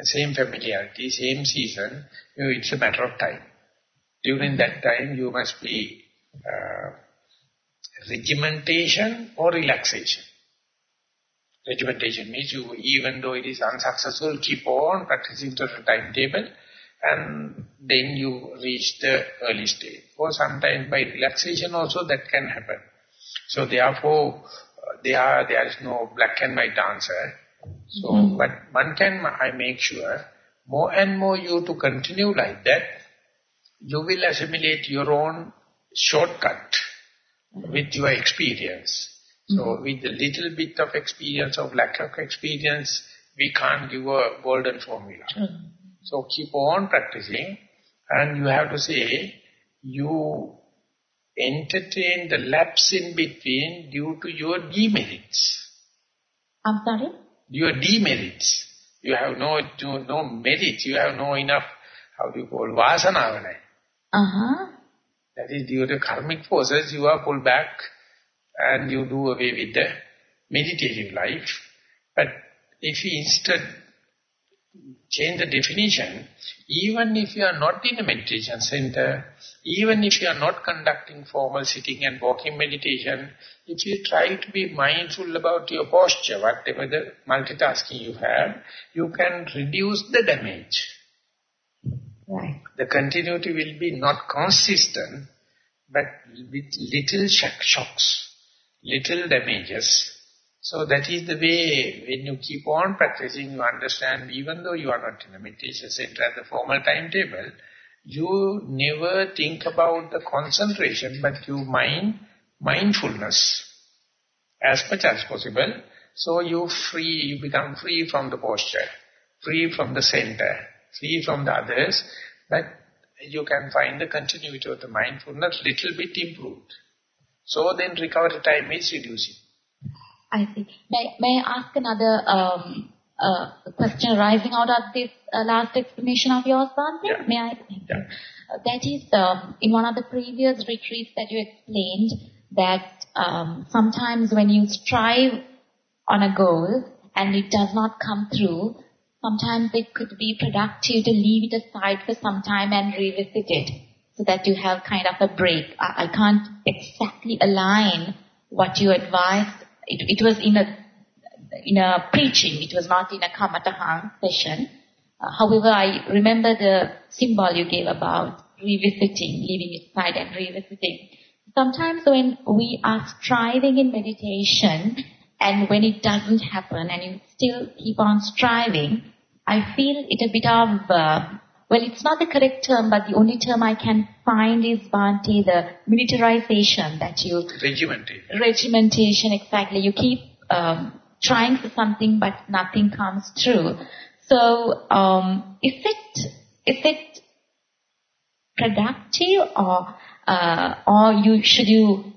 Speaker 1: same familiarity, same season, you know, it's a matter of time. During that time, you must be uh, regimentation or relaxation. Regimentation means you, even though it is unsuccessful, keep on practicing to the timetable and then you reach the early stage. Or sometimes by relaxation also that can happen. So therefore, uh, there, there is no black and white answer. So, mm -hmm. but one can I make sure, more and more you to continue like that, you will assimilate your own shortcut with your experience. So, mm -hmm. with a little bit of experience of lack of experience, we can't give a golden formula.
Speaker 3: Mm -hmm.
Speaker 1: So, keep on practicing, and you have to say, you entertain the lapse in between due to your demerits.
Speaker 3: I'm sorry?
Speaker 1: Your demerits. You have no, no, no merit, you have no enough, how do you call, vasana.
Speaker 3: Uh-huh.
Speaker 1: That is due to karmic forces, you are pulled back and you do away with the meditative life. But if you instead change the definition, even if you are not in a meditation center, even if you are not conducting formal sitting and walking meditation, if you try to be mindful about your posture, whatever the multitasking you have, you can reduce the damage.
Speaker 3: Right.
Speaker 1: The continuity will be not consistent, but with little shocks, little damages. So that is the way, when you keep on practicing, you understand, even though you are not in a meditation center at the formal timetable, you never think about the concentration, but you mind mindfulness as much as possible. So you free, you become free from the posture, free from the center, free from the others, but you can find the continuity of the mindfulness little bit improved. So then recovery time is reducing.
Speaker 3: I see. May, may I ask another um, uh, question arising out of this uh, last explanation of yours, Bhante?
Speaker 1: Yeah.
Speaker 3: May I?
Speaker 1: Yeah.
Speaker 3: Uh, that is, um, in one of the previous retreats that you explained, that um, sometimes when you strive on a goal and it does not come through, sometimes it could be productive to leave it aside for some time and revisit it so that you have kind of a break. I, I can't exactly align what you advised. It, it was in a in a preaching. It was not in a kammatthana session. Uh, however, I remember the symbol you gave about revisiting, leaving it aside and revisiting. Sometimes when we are striving in meditation and when it doesn't happen and you still keep on striving, I feel it a bit of, uh, well, it's not the correct term, but the only term I can find is, Bhante, the militarization that you...
Speaker 1: Regimentation.
Speaker 3: Regimentation, exactly. You keep um, trying for something, but nothing comes true. So, um, is it is it productive, or uh, or you should you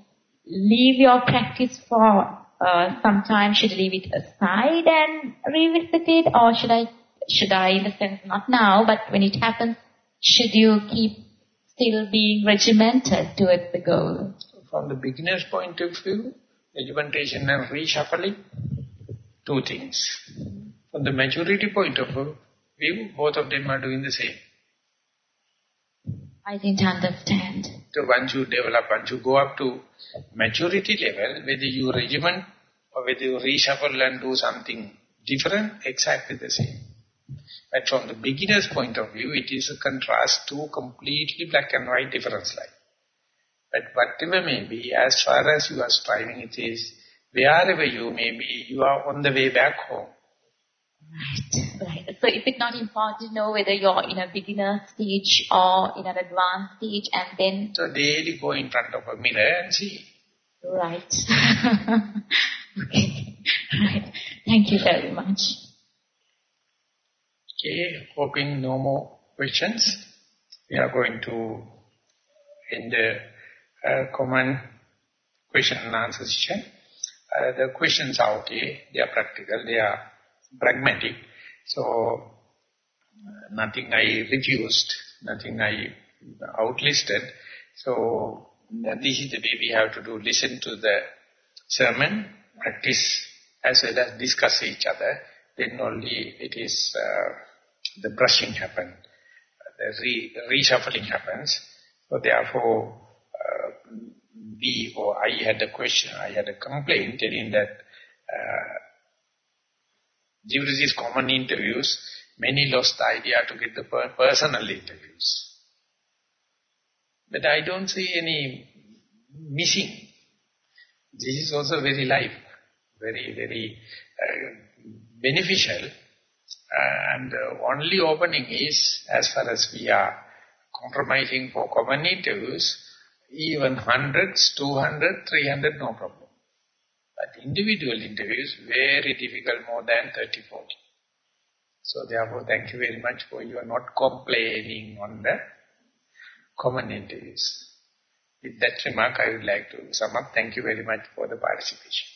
Speaker 3: leave your practice for uh, some time? Should you leave it aside and revisit it, or should I should I, in the sense, not now, but when it happens, should you keep still being regimented towards the goal?
Speaker 1: From the beginner's point of view, regimentation and reshuffling, two things. From the maturity point of view, both of them are doing the same.
Speaker 3: I didn't understand.
Speaker 1: So once you develop, once you go up to maturity level, whether you regiment or whether you reshuffle and do something different, exactly the same. But from the beginner's point of view, it is a contrast to completely black and white difference line. But whatever may be, as far as you are striving, it is wherever you may be, you are on the way back home.
Speaker 3: Right, right. So is it not important to know whether you're in a beginner stage or in an advanced stage and then...
Speaker 1: So daily go in front of a mirror and see.
Speaker 3: Right. okay. Right. Thank you very much.
Speaker 1: Okay, hoping no more questions. We are going to end the uh, common question and answer session. Uh, the questions are okay, they are practical, they are pragmatic. So, nothing I refused, nothing I outlisted. So, this is the way we have to do, listen to the sermon, practice as well as discuss each other. Then only it is, uh, the brushing happen, the re reshuffling happens. So therefore, uh, we or I had a question, I had a complaint telling that uh, during these common interviews, many lost the idea to get the per personal interviews. But I don't see any missing. This is also very live, very, very uh, beneficial. And uh, only opening is, as far as we are compromising for common interviews, even hundreds, 200, 300, no problem. But individual interviews, very difficult, more than 30, 40. So therefore, thank you very much for you are not complaining on the common interviews. With that remark, I would like to sum up. Thank you very much for the participation.